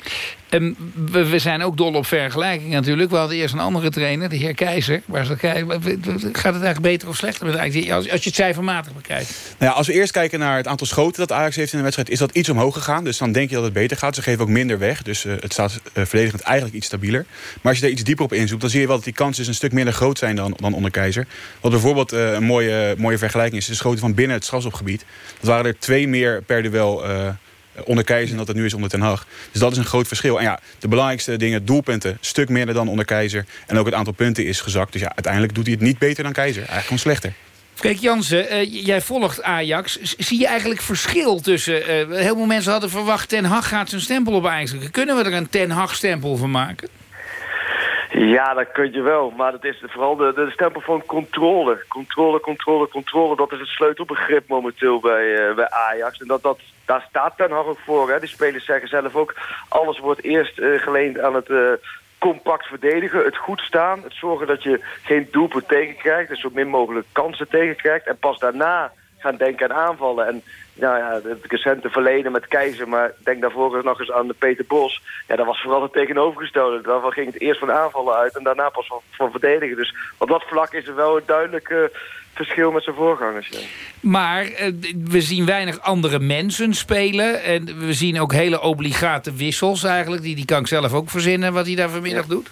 Ehm, we, zijn ook dol op vergelijking natuurlijk. We hadden eerst een andere trainer, de heer Keizer. Waar gaat het eigenlijk beter of slechter met? Als, je het cijfermatig bekijkt. Nou ja, als we eerst kijken naar het aantal schoten dat Ajax heeft in de wedstrijd... is dat iets omhoog gegaan. Dus dan denk je dat het beter gaat. Ze geven ook minder weg. Dus eh, het staat eh, verdedigend eigenlijk iets stabieler. Maar als je daar iets dieper op inzoekt... dan zie je wel dat die kansen dus een stuk minder groot zijn dan, dan onder Keizer. Wat bijvoorbeeld eh, een mooie, mooie vergelijking is... de schoten van binnen het strafschopgebied. Dat waren er twee meer per duel... onder Keizer dat het nu is onder Ten Hag. Dus dat is een groot verschil. En ja, de belangrijkste dingen, doelpunten, stuk minder dan onder Keizer. En ook het aantal punten is gezakt. Dus ja, uiteindelijk doet hij het niet beter dan Keizer. Eigenlijk gewoon slechter. Freek Jansen, eh, jij volgt Ajax. Zie je eigenlijk verschil tussen... eh, heel veel mensen hadden verwacht... Ten Hag gaat zijn stempel op Ajax. Kunnen we er een Ten Hag stempel van maken? Ja, dat kun je wel. Maar het is vooral de, de stempel van controle. Controle, controle, controle. Dat is het sleutelbegrip momenteel bij, eh, bij Ajax. En dat, dat, daar staat Ten Hag ook voor. Hè. Die spelers zeggen zelf ook... alles wordt eerst eh, geleend aan het... eh, compact verdedigen, het goed staan, het zorgen dat je geen doelpunt tegenkrijgt, dus zo min mogelijk kansen tegenkrijgt en pas daarna gaan denken aan aanvallen. En nou ja, het recente verleden met Keizer, maar denk daarvoor nog eens aan de Peter Bos. Ja, dat was vooral het tegenovergestelde. Daarvan ging het eerst van aanvallen uit en daarna pas van, van verdedigen. Dus op dat vlak is er wel een duidelijk eh, verschil met zijn voorgangers. Ja. Maar eh, we zien weinig andere mensen spelen. En we zien ook hele obligate wissels eigenlijk. Die, die kan ik zelf ook verzinnen wat hij daar vanmiddag doet.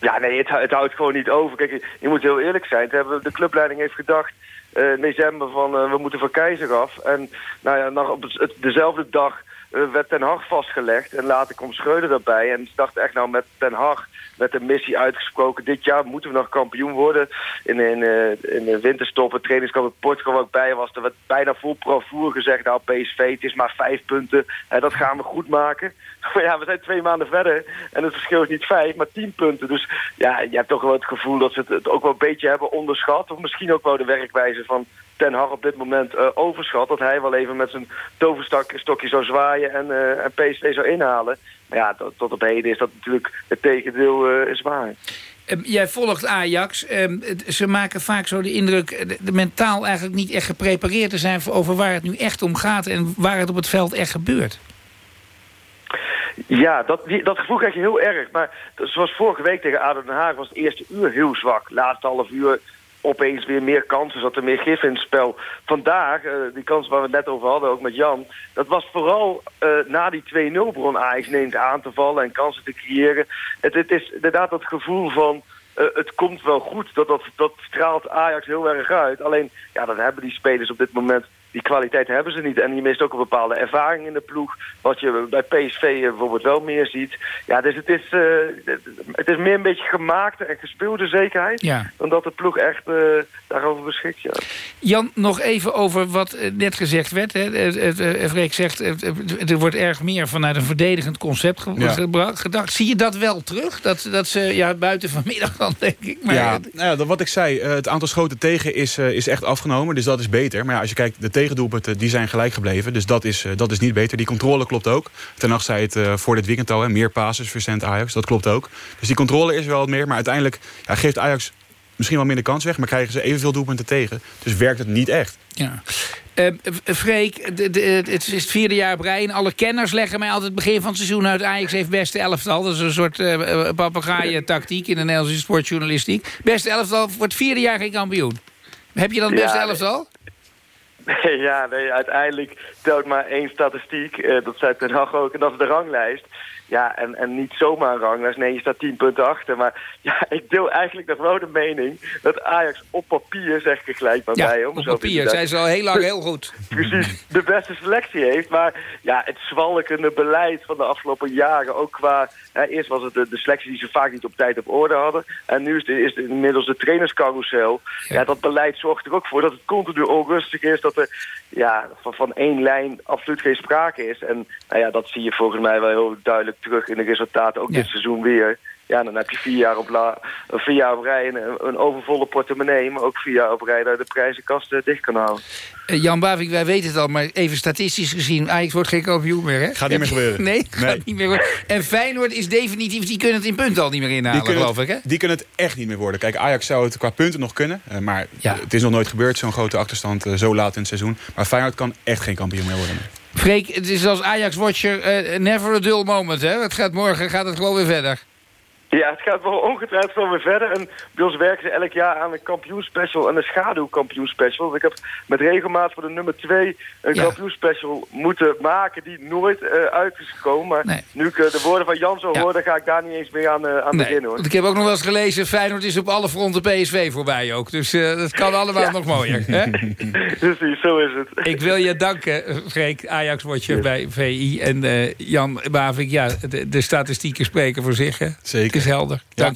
Ja, nee, het, het houdt gewoon niet over. Kijk, je, je moet heel eerlijk zijn. De clubleiding heeft gedacht... eh, december van eh, we moeten van Keizer af. En nou ja, nog op het- dezelfde dag werd Ten Hag vastgelegd. En later komt Schreuder erbij. En ze dachten echt nou met Ten Hag, met de missie uitgesproken... dit jaar moeten we nog kampioen worden. In, in, eh, in de winterstop, het trainingskamp in Portugal ik bij was... er werd bijna vol provoer gezegd... nou PSV, het is maar vijf punten. Hè, dat gaan we goed maken. Maar ja, we zijn twee maanden verder. En het verschil is niet vijf, maar tien punten. Dus ja, je hebt toch wel het gevoel dat ze het, het ook wel een beetje hebben onderschat. Of misschien ook wel de werkwijze van Ten Hag op dit moment eh, overschat. Dat hij wel even met zijn toverstokje zou zwaaien en, eh, en PSV zou inhalen. Maar ja, tot, tot op heden is dat natuurlijk het tegendeel eh, is waar. Ehm, Jij volgt Ajax. Ehm, Ze maken vaak zo de indruk... de, mentaal eigenlijk niet echt geprepareerd te zijn... voor over waar het nu echt om gaat... en waar het op het veld echt gebeurt. Ja, dat, die, dat gevoel krijg je heel erg. Maar zoals vorige week tegen ADO Den Haag was het eerste uur heel zwak. Laatste half uur opeens weer meer kansen, zat er meer gif in het spel. Vandaag, eh, die kans waar we het net over hadden, ook met Jan... dat was vooral eh, na die 2-0 begon Ajax ineens aan te vallen en kansen te creëren. Het, het is inderdaad dat gevoel van... eh, het komt wel goed, dat, dat, dat straalt Ajax heel erg uit. Alleen, ja, dat hebben die spelers op dit moment... Die kwaliteit hebben ze niet. En je mist ook een bepaalde ervaring in de ploeg. Wat je bij PSV eh, bijvoorbeeld wel meer ziet. Ja, dus het is, eh, het- is meer een beetje gemaakte en gespeelde zekerheid. Ja. Dan dat de ploeg echt eh, daarover beschikt. Ja. Jan, nog even over wat net gezegd werd. Hè. Freek zegt, er wordt erg meer vanuit een verdedigend concept ge- Ja. gebra- gedacht. Zie je dat wel terug? Dat, dat ze, ja, buiten vanmiddag dan, denk ik. Maar, ja, nou ja, wat ik zei, het aantal schoten tegen is, eh, is echt afgenomen. Dus dat is beter. Maar ja, als je kijkt, de tegendoelpunten die zijn gelijk gebleven. Dus dat is, eh, dat is niet beter. Die controle klopt ook. Ten Hag zei het eh, voor dit weekend al. Hè, meer passes verzend Ajax. Dat klopt ook. Dus die controle is wel wat meer. Maar uiteindelijk ja, geeft Ajax misschien wel minder kans weg. Maar krijgen ze evenveel doelpunten tegen. Dus werkt het niet echt. Ja. Eh, Freek, de, de, het is het vierde jaar op rij. En alle kenners leggen mij altijd het begin van het seizoen uit. Ajax heeft beste elftal. Dat is een soort uh, papegaaien-tactiek in de Nederlandse sportjournalistiek. Beste elftal wordt vierde jaar geen kampioen. Heb je dan het beste Ja, elftal? Ja, nee, uiteindelijk telt maar één statistiek. eh, dat zei Ten Hag ook, en dat is de ranglijst. Ja, en, en niet zomaar een ranglijst. Nee, je staat tien punten achter. Maar ja, ik deel eigenlijk nog wel de mening... dat Ajax op papier, zeg ik er gelijk maar Ja, bij... om op zo papier zijn ze al heel lang heel goed. precies de beste selectie heeft. Maar ja, het zwalkende beleid van de afgelopen jaren... ook qua... Hè, eerst was het de, de selectie die ze vaak niet op tijd op orde hadden. En nu is het, is inmiddels de trainerscarousel. Ja. dat beleid zorgt er ook voor dat het continu onrustig is. Dat er ja, van, van één lijn absoluut geen sprake is. En nou ja, dat zie je volgens mij wel heel duidelijk terug in de resultaten. Ook Ja. dit seizoen weer. Ja, dan heb je vier jaar op, la, vier jaar op rij een, een overvolle portemonnee. Maar ook vier jaar op rij dat je de prijzenkast eh, dicht kan houden. Eh, Jan Bavik, wij weten het al, maar even statistisch gezien... Ajax wordt geen kampioen meer, hè? Gaat niet meer gebeuren. Nee, gaat niet meer worden. En Feyenoord is definitief... die kunnen het in punten al niet meer inhalen, Die kunnen, geloof ik, hè? die kunnen het echt niet meer worden. Kijk, Ajax zou het qua punten nog kunnen. eh, maar Ja. het is nog nooit gebeurd, zo'n grote achterstand zo laat in het seizoen. Maar Feyenoord kan echt geen kampioen meer worden. Freek, het is als Ajax-watcher eh, never a dull moment, hè? Het gaat morgen gaat het gewoon weer verder. Ja, het gaat wel ongetwijfeld wel weer verder. En bij ons werken ze elk jaar aan een kampioenspecial en een schaduwkampioenspecial. Dus ik heb met regelmaat voor de nummer 2 een Ja. kampioenspecial moeten maken die nooit eh, uit is gekomen. Maar Nee. nu ik eh, de woorden van Jan zo Ja. hoor, dan ga ik daar niet eens meer aan, eh, aan Nee, beginnen hoor. want ik heb ook nog wel eens gelezen... Feyenoord is op alle fronten PSV voorbij ook. Dus eh, dat kan allemaal nog mooier. Hè? Precies, zo is het. Ik wil je danken, Freek, Ajax-watcher bij VI. En eh, Jan Bavik, ja, de, de statistieken spreken voor zich. Hè? Zeker. Is helder. Ja.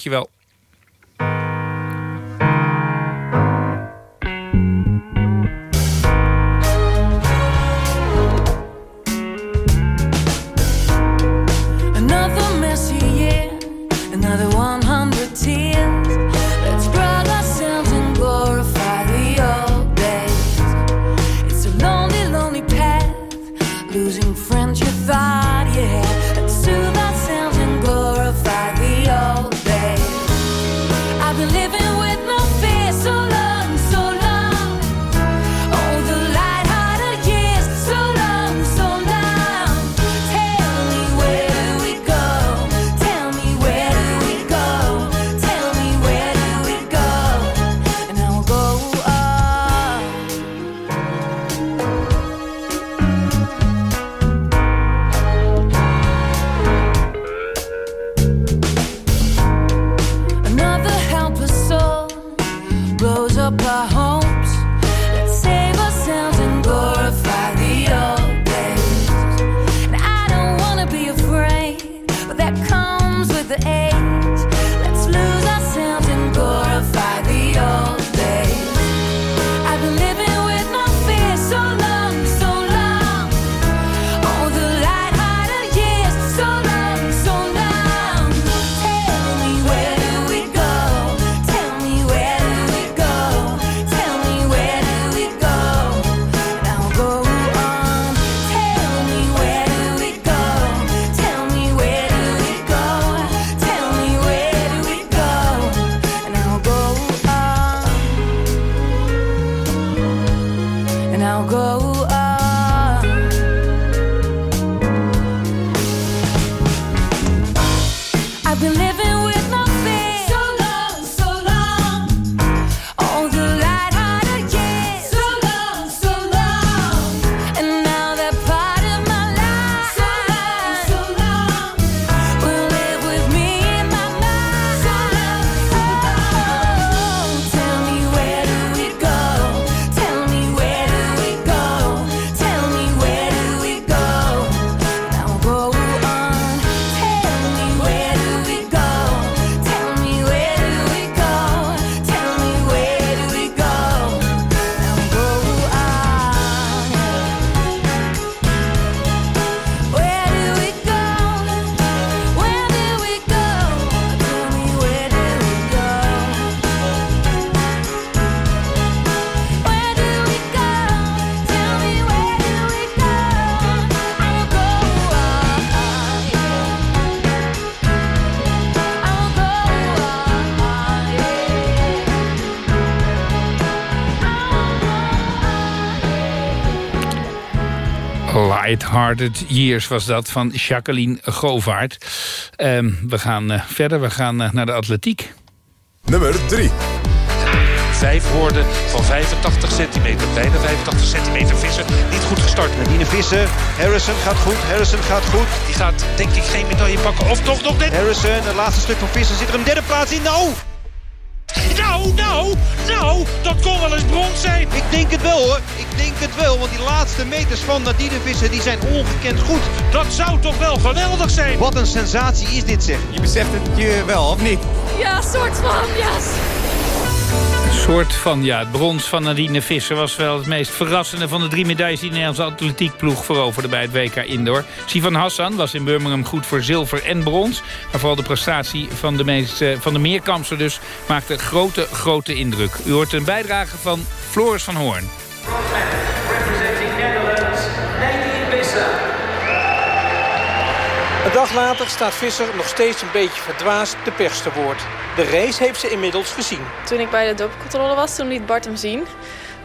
Lighthearted Years was dat van Jacqueline Govaert. Ehm, we gaan eh, verder, we gaan eh, naar de atletiek. Nummer 3. Vijf woorden van 85 centimeter. Bijna 85 centimeter vissen. Niet goed gestart. Nadine Visser. Harrison gaat goed. Harrison gaat goed. Die gaat denk ik geen medaille pakken. Of toch nog net. Harrison, het laatste stuk van Visser zit er een derde plaats in. Nou! Nou, nou, nou. Dat kon wel eens brons zijn. Ik denk het wel hoor. Ik denk het wel. Want die laatste meters van Nadine Visser die zijn ongekend goed. Dat zou toch wel geweldig zijn. Wat een sensatie is dit zeg. Je beseft het je wel of niet? Ja, soort van, ja. Soort van, ja, het brons van Nadine Visser... was wel het meest verrassende van de drie medailles... die de Nederlandse atletiekploeg veroverde bij het WK Indoor. Sivan Hassan was in Birmingham goed voor zilver en brons. Maar vooral de prestatie van de, meest, van de meerkampster dus... maakte grote, grote indruk. U hoort een bijdrage van Floris van Hoorn. Dag later staat Visser nog steeds een beetje verdwaasd de pers te woord. De race heeft ze inmiddels gezien. Toen ik bij de dopingcontrole was, toen liet Bart hem zien.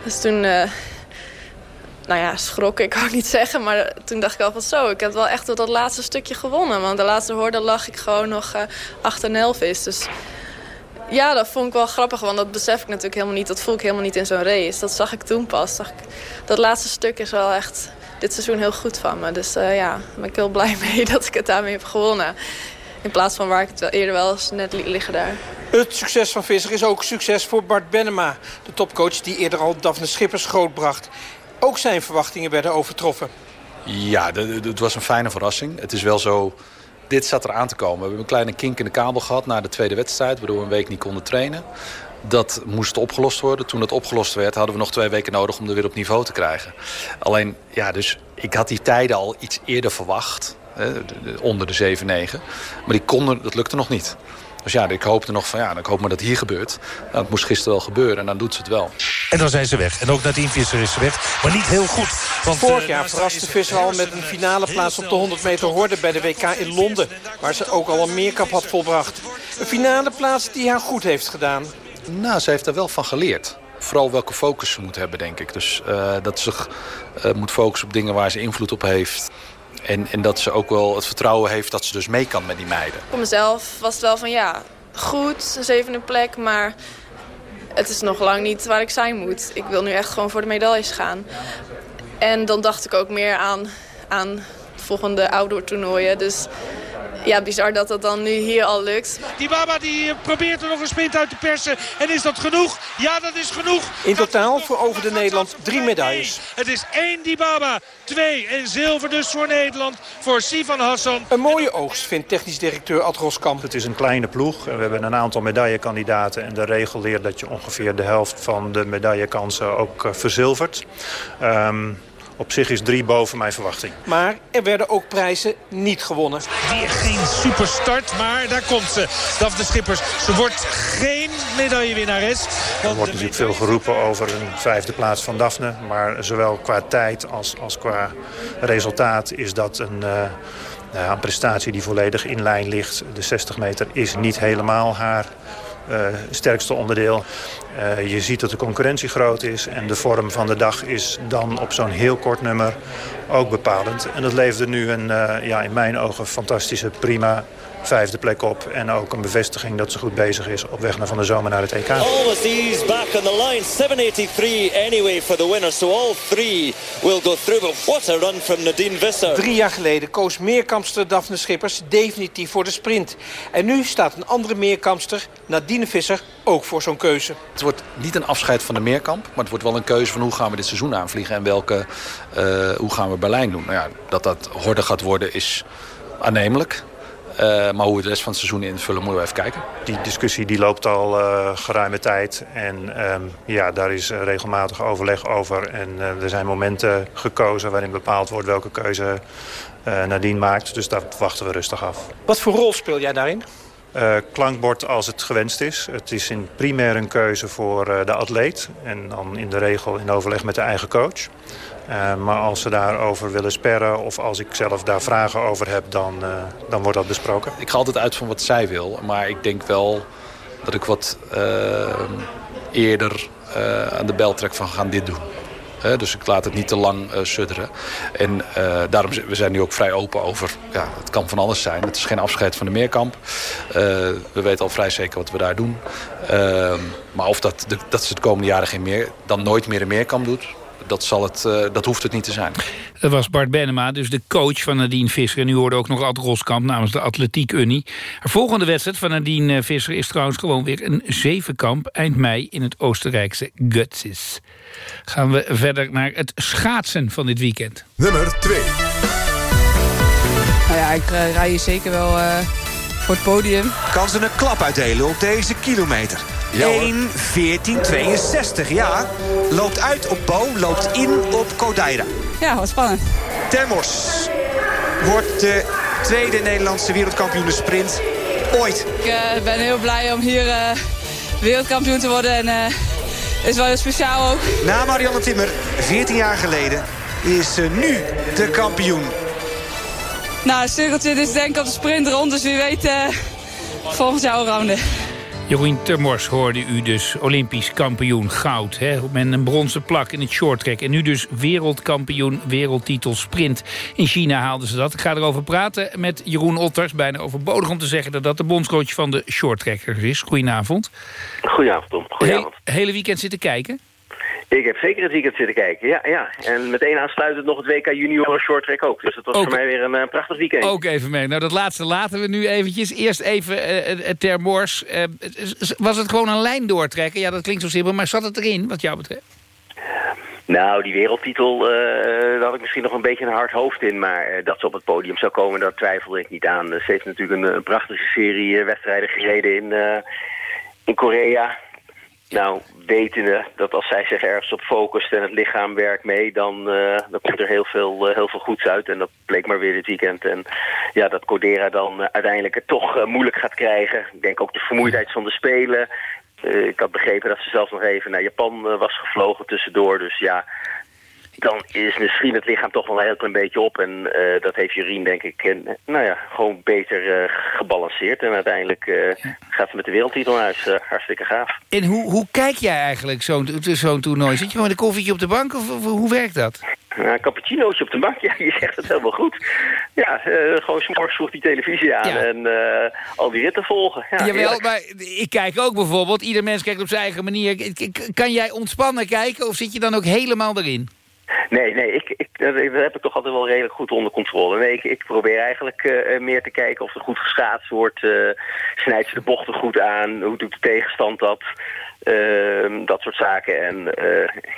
Dus toen, eh, nou ja, schrok ik, ik niet zeggen. Maar toen dacht ik al van zo, ik heb wel echt tot dat laatste stukje gewonnen. Want de laatste hoorde lag ik gewoon nog eh 8 en 11 is. Dus ja, dat vond ik wel grappig. Want dat besef ik natuurlijk helemaal niet. Dat voel ik helemaal niet in zo'n race. Dat zag ik toen pas. Dat laatste stuk is wel echt dit seizoen heel goed van me. Dus eh, ja, daar ben ik heel blij mee dat ik het daarmee heb gewonnen. In plaats van waar ik het wel eerder wel eens net liet liggen daar. Het succes van Visser is ook succes voor Bart Benema. De topcoach die eerder al Daphne Schippers grootbracht. Ook zijn verwachtingen werden overtroffen. Ja, het was een fijne verrassing. Het is wel zo, dit zat er aan te komen. We hebben een kleine kink in de kabel gehad na de tweede wedstrijd... waardoor we een week niet konden trainen. Dat moest opgelost worden. Toen dat opgelost werd, hadden we nog twee weken nodig... om er weer op niveau te krijgen. Alleen, ja, dus ik had die tijden al iets eerder verwacht. Hè, onder de 7-9. Maar die konden, dat lukte nog niet. Dus ja, ik hoopte nog van ja, ik hoop maar dat hier gebeurt. Nou, het moest gisteren wel gebeuren en dan doet ze het wel. En dan zijn ze weg. En ook Nadine Visser is weg. Maar niet heel goed. Want, Vorig eh, jaar verraste is Visser al met een eh, finale plaats op de 100 meter horde bij de WK in Londen. Waar ze ook al een meerkap had volbracht. Een finale plaats die haar goed heeft gedaan. Nou, ze heeft er wel van geleerd. Vooral welke focus ze moet hebben, denk ik. Dus eh, dat ze zich eh, moet focussen op dingen waar ze invloed op heeft. En, en dat ze ook wel het vertrouwen heeft dat ze dus mee kan met die meiden. Voor mezelf was het wel van ja, goed, een zevende plek, maar het is nog lang niet waar ik zijn moet. Ik wil nu echt gewoon voor de medailles gaan. En dan dacht ik ook meer aan, aan volgende outdoor toernooien. Dus ja, bizar dat dat dan nu hier al lukt. Die Baba die eh, probeert er nog een sprint uit te persen. En is dat genoeg? Ja, dat is genoeg. In totaal voor over de Nederland drie medailles. Het is één Dibaba, twee en zilver dus voor Nederland, voor Sivan Hassan. Een mooie oogst vindt technisch directeur Ad Roskamp. Het is een kleine ploeg. We hebben een aantal medaillekandidaten. En de regel leert dat je ongeveer de helft van de medaillekansen ook eh, verzilvert. Ehm, op zich is drie boven mijn verwachting. Maar er werden ook prijzen niet gewonnen. Weer geen superstart, maar daar komt ze. Daphne Schippers, ze wordt geen medaillewinnares. Er wordt natuurlijk veel geroepen over een vijfde plaats van Daphne. Maar zowel qua tijd als, als qua resultaat is dat een... Uh, nou een prestatie die volledig in lijn ligt. De 60 meter is niet helemaal haar uh, sterkste onderdeel. Uh, je ziet dat de concurrentie groot is en de vorm van de dag is dan op zo'n heel kort nummer ook bepalend. En dat leverde nu een, uh, ja, in mijn ogen, fantastische, prima vijfde plek op. En ook een bevestiging dat ze goed bezig is op weg naar van de zomer naar het EK. Ease back on the line. 783 anyway for the winner. So all three will go through. But what a run from Nadine Visser. Drie jaar geleden koos meerkampster Daphne Schippers definitief voor de sprint. En nu staat een andere meerkampster, Nadine Visser, ook voor zo'n keuze. Het wordt niet een afscheid van de meerkamp. Maar het wordt wel een keuze van hoe gaan we dit seizoen aanvliegen. En welke, uh, hoe gaan we Berlijn doen. Nou ja, dat dat horde gaat worden is aannemelijk. Uh, maar hoe we de rest van het seizoen invullen, moeten we even kijken. Die discussie die loopt al uh, geruime tijd. En um, ja, daar is regelmatig overleg over. En uh, er zijn momenten gekozen waarin bepaald wordt welke keuze Nadine maakt. Dus dat wachten we rustig af. Wat voor rol speel jij daarin? Uh, klankbord als het gewenst is. Het is in primair een keuze voor uh, de atleet. En dan in de regel in overleg met de eigen coach. Uh, maar als ze daarover willen sperren of als ik zelf daar vragen over heb, dan, dan wordt dat besproken. Ik ga altijd uit van wat zij wil. Maar ik denk wel dat ik wat eerder aan de bel trek van gaan dit doen. Dus ik laat het niet te lang uh, sudderen. En uh, daarom we zijn nu ook vrij open over... Ja, het kan van alles zijn. Het is geen afscheid van de meerkamp. we weten al vrij zeker wat we daar doen. Ehm, maar of dat, dat ze de komende jaren geen meer, dan nooit meer een meerkamp doet... Dat, zal het, dat hoeft het niet te zijn. Dat was Bart Benema, dus de coach van Nadine Visser. En nu hoorde ook nog Ad Roskamp namens de Atletiek Unie. De volgende wedstrijd van Nadine Visser is trouwens gewoon weer een zevenkamp... eind mei in het Oostenrijkse Gutzis gaan we verder naar het schaatsen van dit weekend. Nummer 2. Nou ja, ik uh, rij hier zeker wel uh, voor het podium. Kan ze een klap uitdelen op deze kilometer? Ja, 1.14.62, ja. Loopt uit op Bo, loopt in op Kodaira. Ja, wat spannend. Termors wordt de tweede Nederlandse wereldkampioen de sprint ooit. Ik uh, ben heel blij om hier wereldkampioen te worden en is wel heel speciaal ook. Na Marianne Timmer, 14 jaar geleden, is ze nu de kampioen. Nou, het cirkeltje is denk ik op de sprint rond, dus wie weet uh, volgend jaar allrounder. Jeroen Termors hoorde u dus Olympisch kampioen goud. Hè, met een bronzen plak in het shorttrack. En nu dus wereldkampioen, wereldtitel sprint. In China haalden ze dat. Ik ga erover praten met Jeroen Otters. Bijna overbodig om te zeggen dat dat de bondscoach van de shorttrackers is. Goedenavond. Goedenavond, Tom. Goedenavond. He hele weekend zitten kijken? Ik heb zeker het weekend zitten kijken, ja. ja. En meteen aansluitend nog het WK Junior Short ook. Dus dat was voor mij weer een uh, prachtig weekend. Ook even mee. Nou, dat laatste laten we nu eventjes. Eerst even uh, ter Mors. Uh, was het gewoon een lijn doortrekken? Ja, dat klinkt zo simpel, maar zat het erin, wat jou betreft? Nou, die wereldtitel, daar had ik misschien nog een beetje een hard hoofd in. Maar dat ze op het podium zou komen, daar twijfelde ik niet aan. Ze heeft natuurlijk een, een prachtige serie wedstrijden gereden in, in Korea. Nou, wetende dat als zij zich ergens op focust en het lichaam werkt mee... dan, dan komt er heel veel, uh, heel veel goeds uit. En dat bleek maar weer dit weekend. En ja, dat Codera dan uh, uiteindelijk het toch moeilijk gaat krijgen. Ik denk ook de vermoeidheid van de Spelen. ik had begrepen dat ze zelfs nog even naar Japan was gevlogen tussendoor. Dus ja, dan is misschien het lichaam toch wel een heel klein beetje op. En uh, dat heeft Jurien, denk ik, uh, nou ja, gewoon beter uh, gebalanceerd. En uiteindelijk gaat ze met de wereldtitel naar huis. hartstikke gaaf. En hoe, hoe kijk jij eigenlijk zo'n zo'n toernooi? Zit je gewoon een koffietje op de bank of, of hoe werkt dat? een cappuccinootje op de bank, ja, je zegt het helemaal goed. Ja, gewoon s'morgens vroeg die televisie aan ja. en al die ritten volgen. Ja, Jawel, maar ik kijk ook bijvoorbeeld, ieder mens kijkt op zijn eigen manier. Kan jij ontspannen kijken of zit je dan ook helemaal erin? Nee, nee, ik, ik dat heb ik toch altijd wel redelijk goed onder controle. Nee, ik, ik probeer eigenlijk eh, meer te kijken of er goed geschaatst wordt. Uh, snijdt ze de bochten goed aan? Hoe doet de tegenstand dat? Ehm, dat soort zaken. En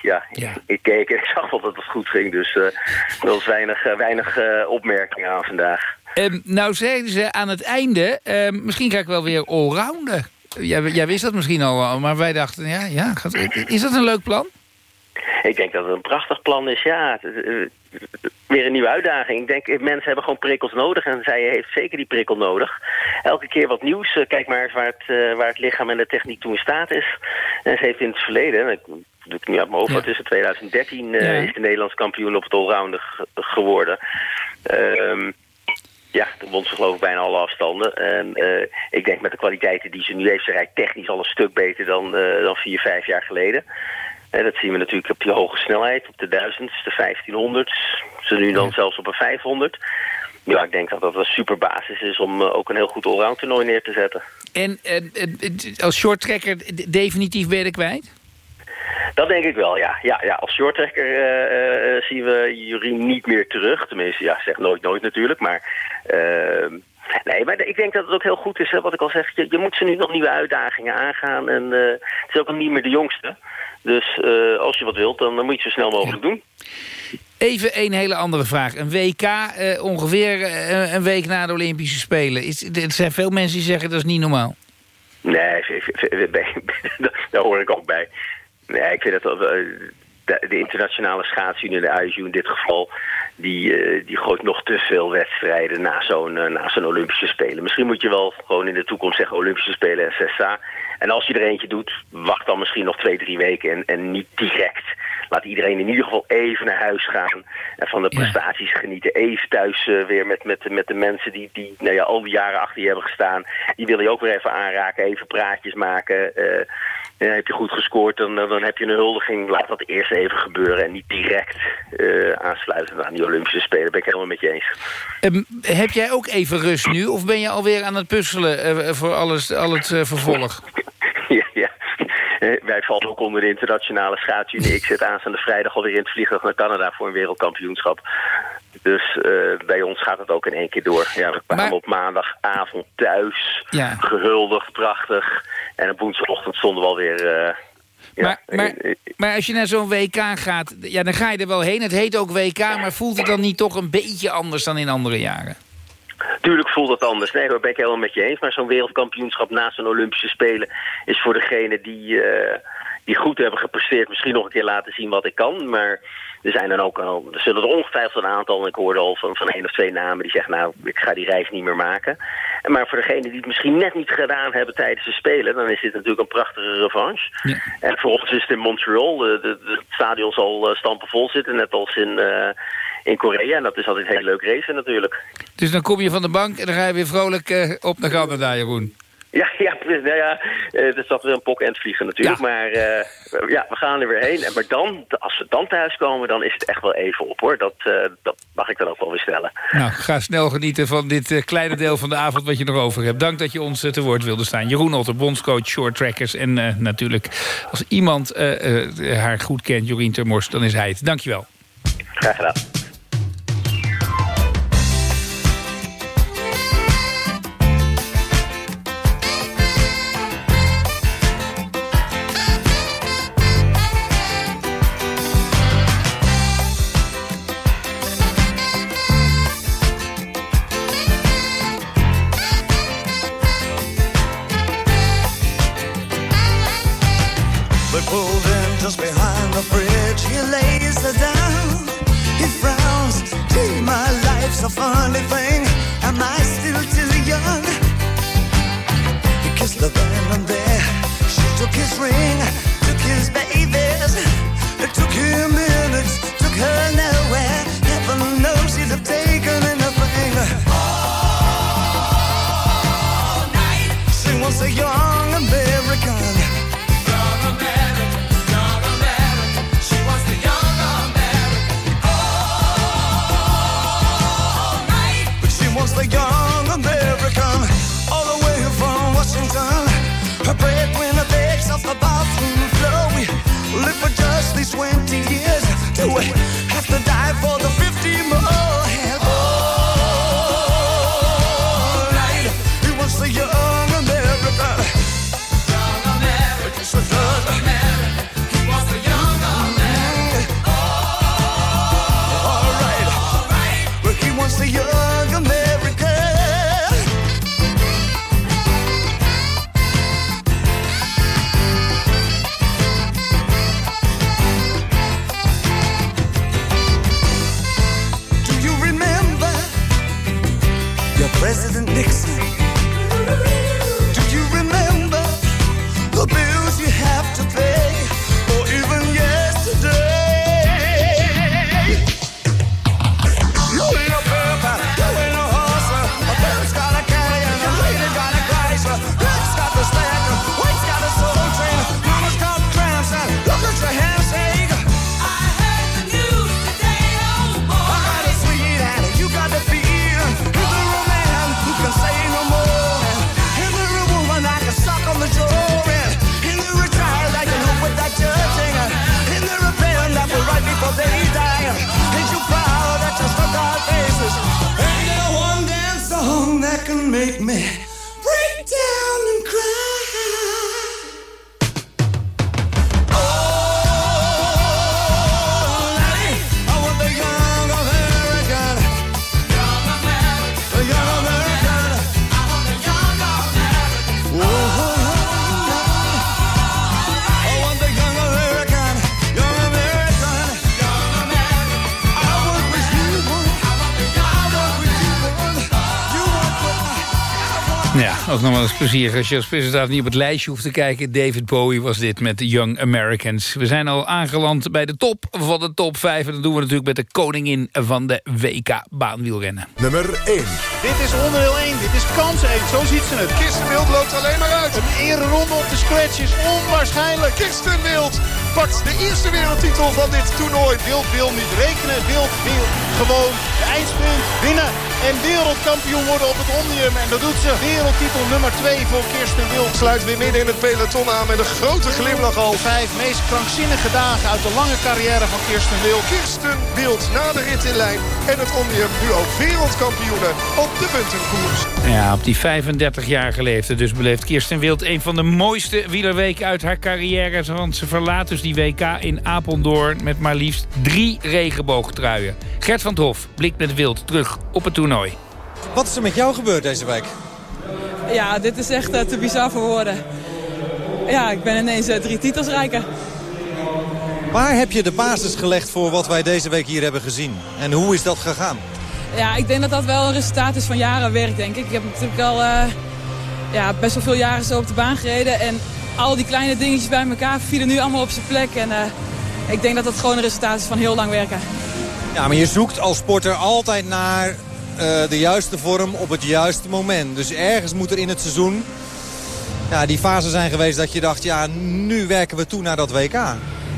ja, Ik, keek en ik zag wel dat het goed ging. Dus er was weinig, weinig opmerkingen aan vandaag. Um, nou zeiden ze aan het einde, ehm, misschien ga ik wel weer allrounden. Jij, jij wist dat misschien al, maar wij dachten, ja, ja, is dat een leuk plan? Ik denk dat het een prachtig plan is, ja. Weer een nieuwe uitdaging. Ik denk, mensen hebben gewoon prikkels nodig en zij heeft zeker die prikkel nodig. Elke keer wat nieuws. Eh, kijk maar eens waar het, eh, waar het lichaam en de techniek toe in staat is. En ze heeft in het verleden, ik doe het niet uit mijn hoofd, ja. tussen 2013 uh, is de Nederlands kampioen op het allrounder geworden. Um, ja, dan won ze geloof ik bijna alle afstanden. En uh, ik denk met de kwaliteiten die ze nu heeft, ze rijdt technisch al een stuk beter dan, uh, dan vier, vijf jaar geleden. En dat zien we natuurlijk op die hoge snelheid, op de 1000, de 1500. Ze nu dan zelfs op een 500. Ja, ik denk dat dat een super basis is om uh, ook een heel goed allround toernooi neer te zetten. En als short tracker definitief ben je kwijt? Dat denk ik wel, ja. ja, ja als shorttrekker uh, uh, zien we Jurien niet meer terug. Tenminste, ja, zeg nooit nooit natuurlijk. Maar, uh, nee, maar ik denk dat het ook heel goed is, hè, wat ik al zeg. Je, je moet ze nu nog nieuwe uitdagingen aangaan. En het is ook nog niet meer de jongste. Dus als je wat wilt, dan, dan moet je het zo snel mogelijk doen. Even een hele andere vraag. Een WK ongeveer een week na de Olympische Spelen. Is, er zijn veel mensen die zeggen dat is niet normaal. Nee, daar hoor ik ook bij. Nee, ik vind dat uh, de, de, internationale schaatsunie, de ISU in dit geval, die, uh, die gooit nog te veel wedstrijden na zo'n uh, na zo'n Olympische Spelen. Misschien moet je wel gewoon in de toekomst zeggen Olympische Spelen en SSA. En als je er eentje doet, wacht dan misschien nog twee, drie weken en, en niet direct. Laat iedereen in ieder geval even naar huis gaan en van de prestaties genieten. Even thuis uh, weer met, met, met de mensen die, die nou ja, al die jaren achter je hebben gestaan. Die wil je ook weer even aanraken, even praatjes maken. Uh, ja, heb je goed gescoord, dan, dan heb je een huldiging. Laat dat eerst even gebeuren en niet direct uh, aansluiten aan die Olympische Spelen. Ben ik helemaal met je eens. Um, heb jij ook even rust nu? Of ben je alweer aan het puzzelen voor alles, al het vervolg? Wij vallen ook onder de internationale schaatsunie. Ik zit aanstaande vrijdag alweer in het vliegtuig naar Canada voor een wereldkampioenschap. Dus uh, bij ons gaat het ook in één keer door. Ja, we kwamen maar... op maandagavond thuis. Ja. Gehuldigd, prachtig. En op woensdagochtend stonden we alweer... Uh, maar, ja, maar, maar, als je naar zo'n WK gaat, ja, dan ga je er wel heen. Het heet ook WK, maar voelt het dan niet toch een beetje anders dan in andere jaren? Tuurlijk voelt dat anders. Nee, daar ben ik helemaal met je eens. Maar zo'n wereldkampioenschap naast een Olympische Spelen... is voor degene die, uh, die goed hebben gepresteerd... misschien nog een keer laten zien wat ik kan. Maar er zijn dan ook al, er zullen er ongetwijfeld een aantal, en ik hoorde al van, van één of twee namen die zeggen, nou, ik ga die reis niet meer maken. Maar voor degenen die het misschien net niet gedaan hebben tijdens de Spelen, dan is dit natuurlijk een prachtige revanche. Ja. En voor ons is het in Montreal, het stadion zal stampen vol zitten, net als in, uh, in Korea. En dat is altijd een heel leuk race natuurlijk. Dus dan kom je van de bank en dan ga je weer vrolijk uh, op naar Canada, Jeroen. Ja, ja, nou ja, uh, er zat weer een pok en vliegen natuurlijk. Ja. Maar uh, ja, we gaan er weer heen. En maar dan, als we dan thuiskomen, dan is het echt wel even op hoor. Dat, uh, dat mag ik dan ook wel weer stellen. Nou, ga snel genieten van dit kleine deel van de avond wat je nog over hebt. Dank dat je ons te woord wilde staan. Jeroen Otter, bondscoach Short Trackers. En natuurlijk, als iemand haar goed kent, Jorien Termors, dan is hij het. Dankjewel. Graag gedaan. Was a young American. Young American. Young American. She was the young was the young American, all the way from Washington. Her breadwinner off the bathroom floor. We live for just these 20 years. Do we have to die for the ook nog wel eens plezier als je als presentator niet op het lijstje hoeft te kijken. David Bowie was dit met de Young Americans. We zijn al aangeland bij de top van de top 5. En dat doen we natuurlijk met de koningin van de WK baanwielrennen. Nummer 1. Dit is onderdeel 1, dit is kans 1, zo ziet ze het. Kirsten Wild loopt alleen maar uit. Een ereronde op de scratch is onwaarschijnlijk. Kirsten Wild pakt de eerste wereldtitel van dit toernooi. Wild wil niet rekenen, Wild wil gewoon de eindsprint winnen. En wereldkampioen worden op het Omnium. En dat doet ze. Wereldtitel nummer 2 voor Kirsten Wild. Sluit weer midden in het peloton aan met een grote glimlach al. De vijf meest krankzinnige dagen uit de lange carrière van Kirsten Wild. Kirsten Wild na de rit in lijn. En het Omnium nu ook wereldkampioenen op de puntenkoers. Ja, op die 35-jarige leeftijd dus beleeft Kirsten Wild... een van de mooiste wielerweken uit haar carrière. Want ze verlaat dus die WK in Apeldoorn... met maar liefst drie regenboogtruien. Gert van het Hof blikt met Wild terug op het toernooi. Wat is er met jou gebeurd deze week? Ja, dit is echt eh, te bizar voor woorden. Ja, ik ben ineens eh, drie titels rijker. Waar heb je de basis gelegd voor wat wij deze week hier hebben gezien? En hoe is dat gegaan? Ja, ik denk dat dat wel een resultaat is van jaren werk, denk ik. Ik heb natuurlijk al eh, ja, best wel veel jaren zo op de baan gereden. En al die kleine dingetjes bij elkaar vielen nu allemaal op zijn plek. En eh, ik denk dat dat gewoon een resultaat is van heel lang werken. Ja, maar je zoekt als sporter altijd naar de juiste vorm op het juiste moment. Dus ergens moet er in het seizoen ja, die fase zijn geweest dat je dacht... ja, nu werken we toe naar dat WK.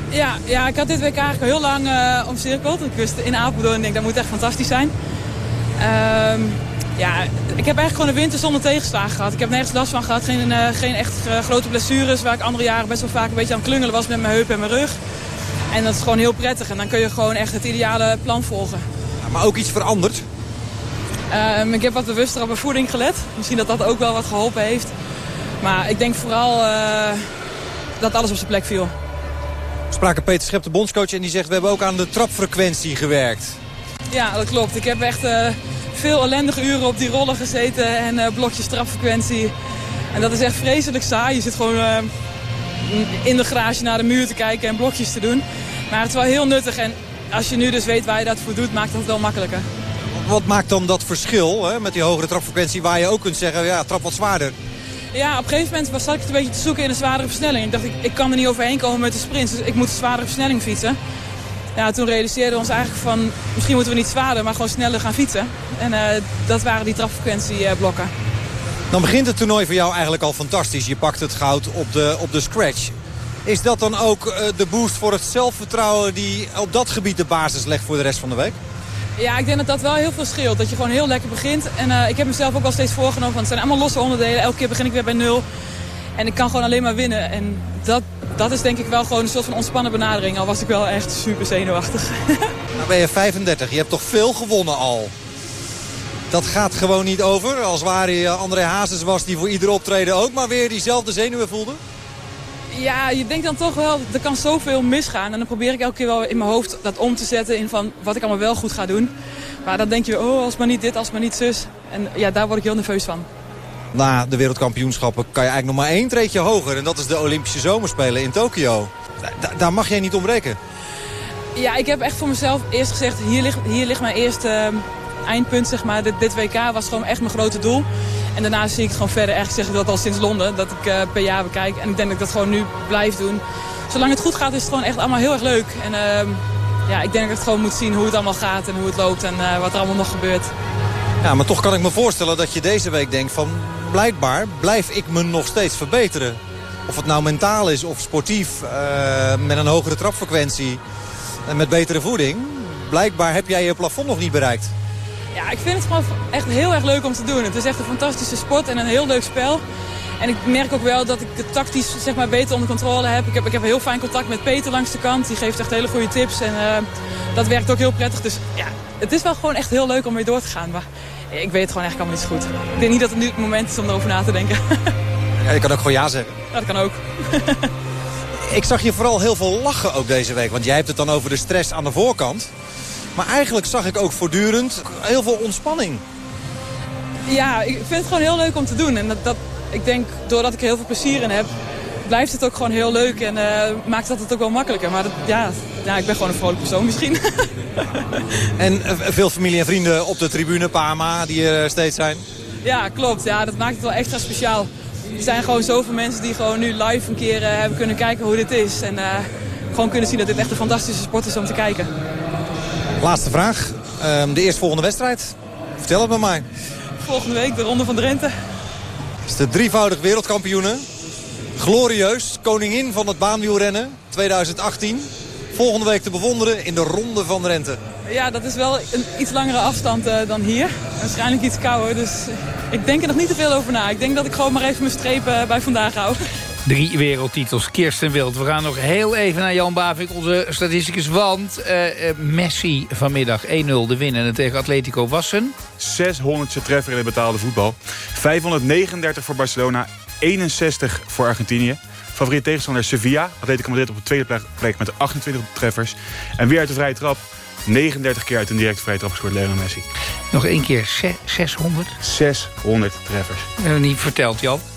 Ja, ja, ik had dit week eigenlijk heel lang eh, omcirkeld. Ik wist in Apeldoorn en denk dat moet echt fantastisch zijn. Ehm, ja, ik heb eigenlijk gewoon een winter zonder tegenslagen gehad. Ik heb nergens last van gehad. Geen, eh, geen echt eh, grote blessures waar ik andere jaren best wel vaak een beetje aan het klungelen was met mijn heup en mijn rug. En dat is gewoon heel prettig. En dan kun je gewoon echt het ideale plan volgen. Ja, maar ook iets veranderd. Ehm, ik heb wat bewuster op mijn voeding gelet. Misschien dat dat ook wel wat geholpen heeft. Maar ik denk vooral eh, dat alles op zijn plek viel. We spraken Peter Schep, de bondscoach, en die zegt... we hebben ook aan de trapfrequentie gewerkt. Ja, dat klopt. Ik heb echt eh, veel ellendige uren op die rollen gezeten en eh, blokjes trapfrequentie. En dat is echt vreselijk saai. Je zit gewoon in de garage naar de muur te kijken en blokjes te doen. Maar het is wel heel nuttig en als je nu dus weet waar je dat voor doet, maakt dat het wel makkelijker. Wat maakt dan dat verschil hè, met die hogere trapfrequentie... waar je ook kunt zeggen, ja, trap wat zwaarder? Ja, op een gegeven moment was zat ik het een beetje te zoeken in een zwaardere versnelling. Ik dacht, ik, ik kan er niet overheen komen met de sprint, dus ik moet een zwaardere versnelling fietsen. Ja, toen realiseerden we ons eigenlijk van, misschien moeten we niet zwaarder, maar gewoon sneller gaan fietsen. En eh, dat waren die trapfrequentieblokken. Dan begint het toernooi voor jou eigenlijk al fantastisch. Je pakt het goud op de, op de scratch. Is dat dan ook eh, de boost voor het zelfvertrouwen... die op dat gebied de basis legt voor de rest van de week? Ja, ik denk dat dat wel heel veel scheelt. Dat je gewoon heel lekker begint. En eh, ik heb mezelf ook wel steeds voorgenomen, want het zijn allemaal losse onderdelen. Elke keer begin ik weer bij nul. En ik kan gewoon alleen maar winnen. En dat, dat is denk ik wel gewoon een soort van ontspannen benadering. Al was ik wel echt super zenuwachtig. Nou ben je 35, je hebt toch veel gewonnen al. Dat gaat gewoon niet over. Als waar je André Hazes was die voor ieder optreden ook maar weer diezelfde zenuwen voelde. Ja, je denkt dan toch wel, er kan zoveel misgaan. En dan probeer ik elke keer wel in mijn hoofd dat om te zetten in van wat ik allemaal wel goed ga doen. Maar dan denk je, oh, als maar niet dit, als maar niet zus. En ja, daar word ik heel nerveus van. Na de wereldkampioenschappen kan je eigenlijk nog maar één treedje hoger. En dat is de Olympische Zomerspelen in Tokio. Da- daar mag jij niet ontbreken. Ja, ik heb echt voor mezelf eerst gezegd, hier ligt, hier ligt mijn eerste ehm, eindpunt, zeg maar. Dit, WK was gewoon echt mijn grote doel. En daarna zie ik het gewoon verder. Eigenlijk zeg ik dat al sinds Londen, dat ik eh, per jaar bekijk. En ik denk dat ik dat gewoon nu blijf doen. Zolang het goed gaat, is het gewoon echt allemaal heel erg leuk. En ehm, ja, ik denk dat ik gewoon moet zien hoe het allemaal gaat en hoe het loopt en eh, wat er allemaal nog gebeurt. Ja, maar toch kan ik me voorstellen dat je deze week denkt van... blijkbaar blijf ik me nog steeds verbeteren. Of het nou mentaal is of sportief, eh, met een hogere trapfrequentie... en met betere voeding. Blijkbaar heb jij je plafond nog niet bereikt. Ja, ik vind het gewoon echt heel erg leuk om te doen. Het is echt een fantastische sport en een heel leuk spel. En ik merk ook wel dat ik het tactisch zeg maar, beter onder controle heb. Ik, heb. ik heb heel fijn contact met Peter langs de kant. Die geeft echt hele goede tips. En uh, dat werkt ook heel prettig. Dus ja, het is wel gewoon echt heel leuk om mee door te gaan. Maar ik weet het gewoon eigenlijk allemaal niet zo goed. Ik denk niet dat het nu het moment is om erover na te denken. Ja, je kan ook gewoon ja zeggen. Ja, dat kan ook. Ik zag je vooral heel veel lachen ook deze week. Want jij hebt het dan over de stress aan de voorkant. Maar eigenlijk zag ik ook voortdurend heel veel ontspanning. Ja, ik vind het gewoon heel leuk om te doen. En dat, dat, ik denk, doordat ik er heel veel plezier in heb... blijft het ook gewoon heel leuk en uh, maakt dat het ook wel makkelijker. Maar dat, ja, ja, ik ben gewoon een vrolijk persoon misschien. en uh, veel familie en vrienden op de tribune, Pama, die er steeds zijn? Ja, klopt. Ja, dat maakt het wel extra speciaal. Er zijn gewoon zoveel mensen die gewoon nu live een keer hebben kunnen kijken hoe dit is. En gewoon kunnen zien dat dit echt een fantastische sport is om te kijken. Laatste vraag. Um, de eerstvolgende wedstrijd. Vertel het me maar. Volgende week de Ronde van Drenthe. is de drievoudig wereldkampioene. Glorieus. Koningin van het baanwielrennen 2018. Volgende week te bewonderen in de Ronde van Drenthe. Ja, dat is wel een iets langere afstand uh, dan hier. Waarschijnlijk iets kouder. Dus ik denk er nog niet te veel over na. Ik denk dat ik gewoon maar even mijn strepen bij vandaag hou. Drie wereldtitels, Kirsten Wild. We gaan nog heel even naar Jan Bavink, onze statisticus. Want uh, uh, Messi vanmiddag 1-0 de winnen tegen Atletico Wassen. 600ste treffer in het betaalde voetbal. 539 voor Barcelona, 61 voor Argentinië. Favoriet tegenstander Sevilla. Atletico Madrid op de tweede plek met 28 treffers. En weer uit de vrije trap. 39 keer uit een directe vrije trap gescoord Lionel Messi. Nog één keer 600? 600 treffers. Hebben we niet verteld, Jan.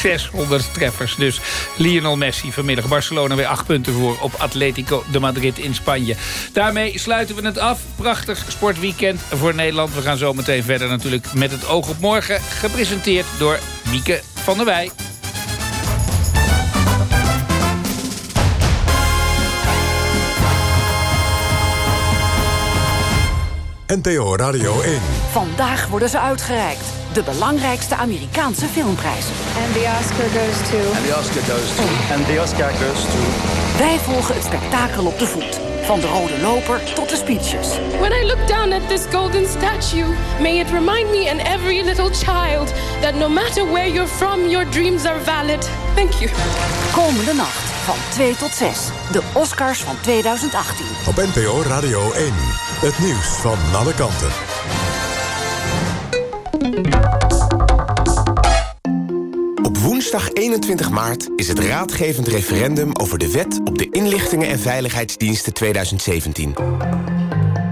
600 treffers. Dus Lionel Messi vanmiddag. Barcelona weer 8 punten voor op Atletico de Madrid in Spanje. Daarmee sluiten we het af. Prachtig sportweekend voor Nederland. We gaan zo meteen verder natuurlijk met het oog op morgen. Gepresenteerd door Mieke van der Wij. NPO Radio 1. Vandaag worden ze uitgereikt. De belangrijkste Amerikaanse filmprijzen. And the Oscar goes to... And the Oscar goes to... And the Oscar goes to... Wij volgen het spektakel op de voet. Van de rode loper tot de speeches. When I look down at this golden statue, may it remind me and every little child that no matter where you're from, your dreams are valid. Thank you. Komende nacht van 2 tot 6. De Oscars van 2018. Op NPO Radio 1. Het nieuws van alle kanten. Op woensdag 21 maart is het raadgevend referendum over de wet op de inlichtingen en veiligheidsdiensten 2017.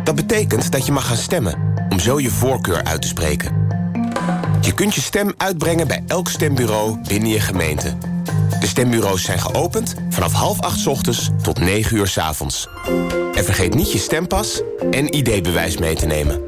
Dat betekent dat je mag gaan stemmen, om zo je voorkeur uit te spreken. Je kunt je stem uitbrengen bij elk stembureau binnen je gemeente. De stembureaus zijn geopend vanaf half acht ochtends tot 9 uur 's avonds. En vergeet niet je stempas en ID-bewijs mee te nemen.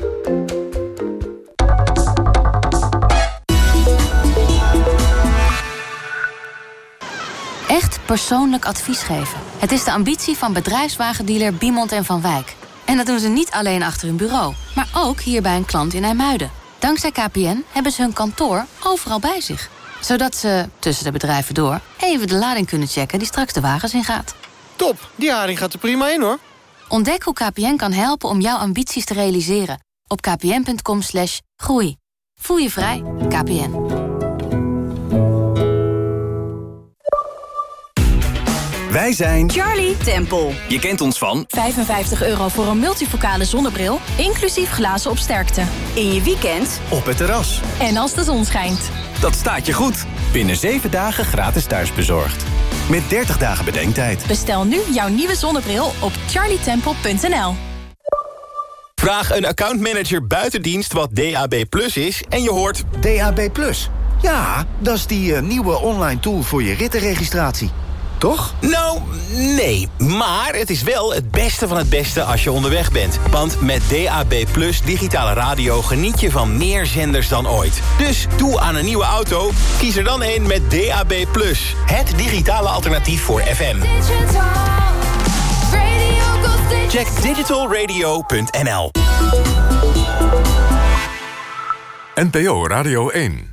Echt persoonlijk advies geven. Het is de ambitie van bedrijfswagendealer Biemond en Van Wijk. En dat doen ze niet alleen achter hun bureau, maar ook hier bij een klant in IJmuiden. Dankzij KPN hebben ze hun kantoor overal bij zich. Zodat ze, tussen de bedrijven door, even de lading kunnen checken die straks de wagens ingaat. Top, die haring gaat er prima in hoor. Ontdek hoe KPN kan helpen om jouw ambities te realiseren. Op kpn.com groei. Voel je vrij, KPN. Wij zijn Charlie Temple. Je kent ons van 55 euro voor een multifocale zonnebril, inclusief glazen op sterkte. In je weekend op het terras. en als de zon schijnt. Dat staat je goed. Binnen 7 dagen gratis thuisbezorgd. Met 30 dagen bedenktijd. Bestel nu jouw nieuwe zonnebril op charlietemple.nl. Vraag een accountmanager buitendienst wat DAB Plus is en je hoort... DAB Plus? Ja, dat is die eh, nieuwe online tool voor je rittenregistratie. Toch? Nou, nee. Maar het is wel het beste van het beste als je onderweg bent. Want met DAB Plus digitale radio geniet je van meer zenders dan ooit. Dus doe aan een nieuwe auto, kies er dan een met DAB Plus. Het digitale alternatief voor FM. Check digitalradio.nl NPO Radio 1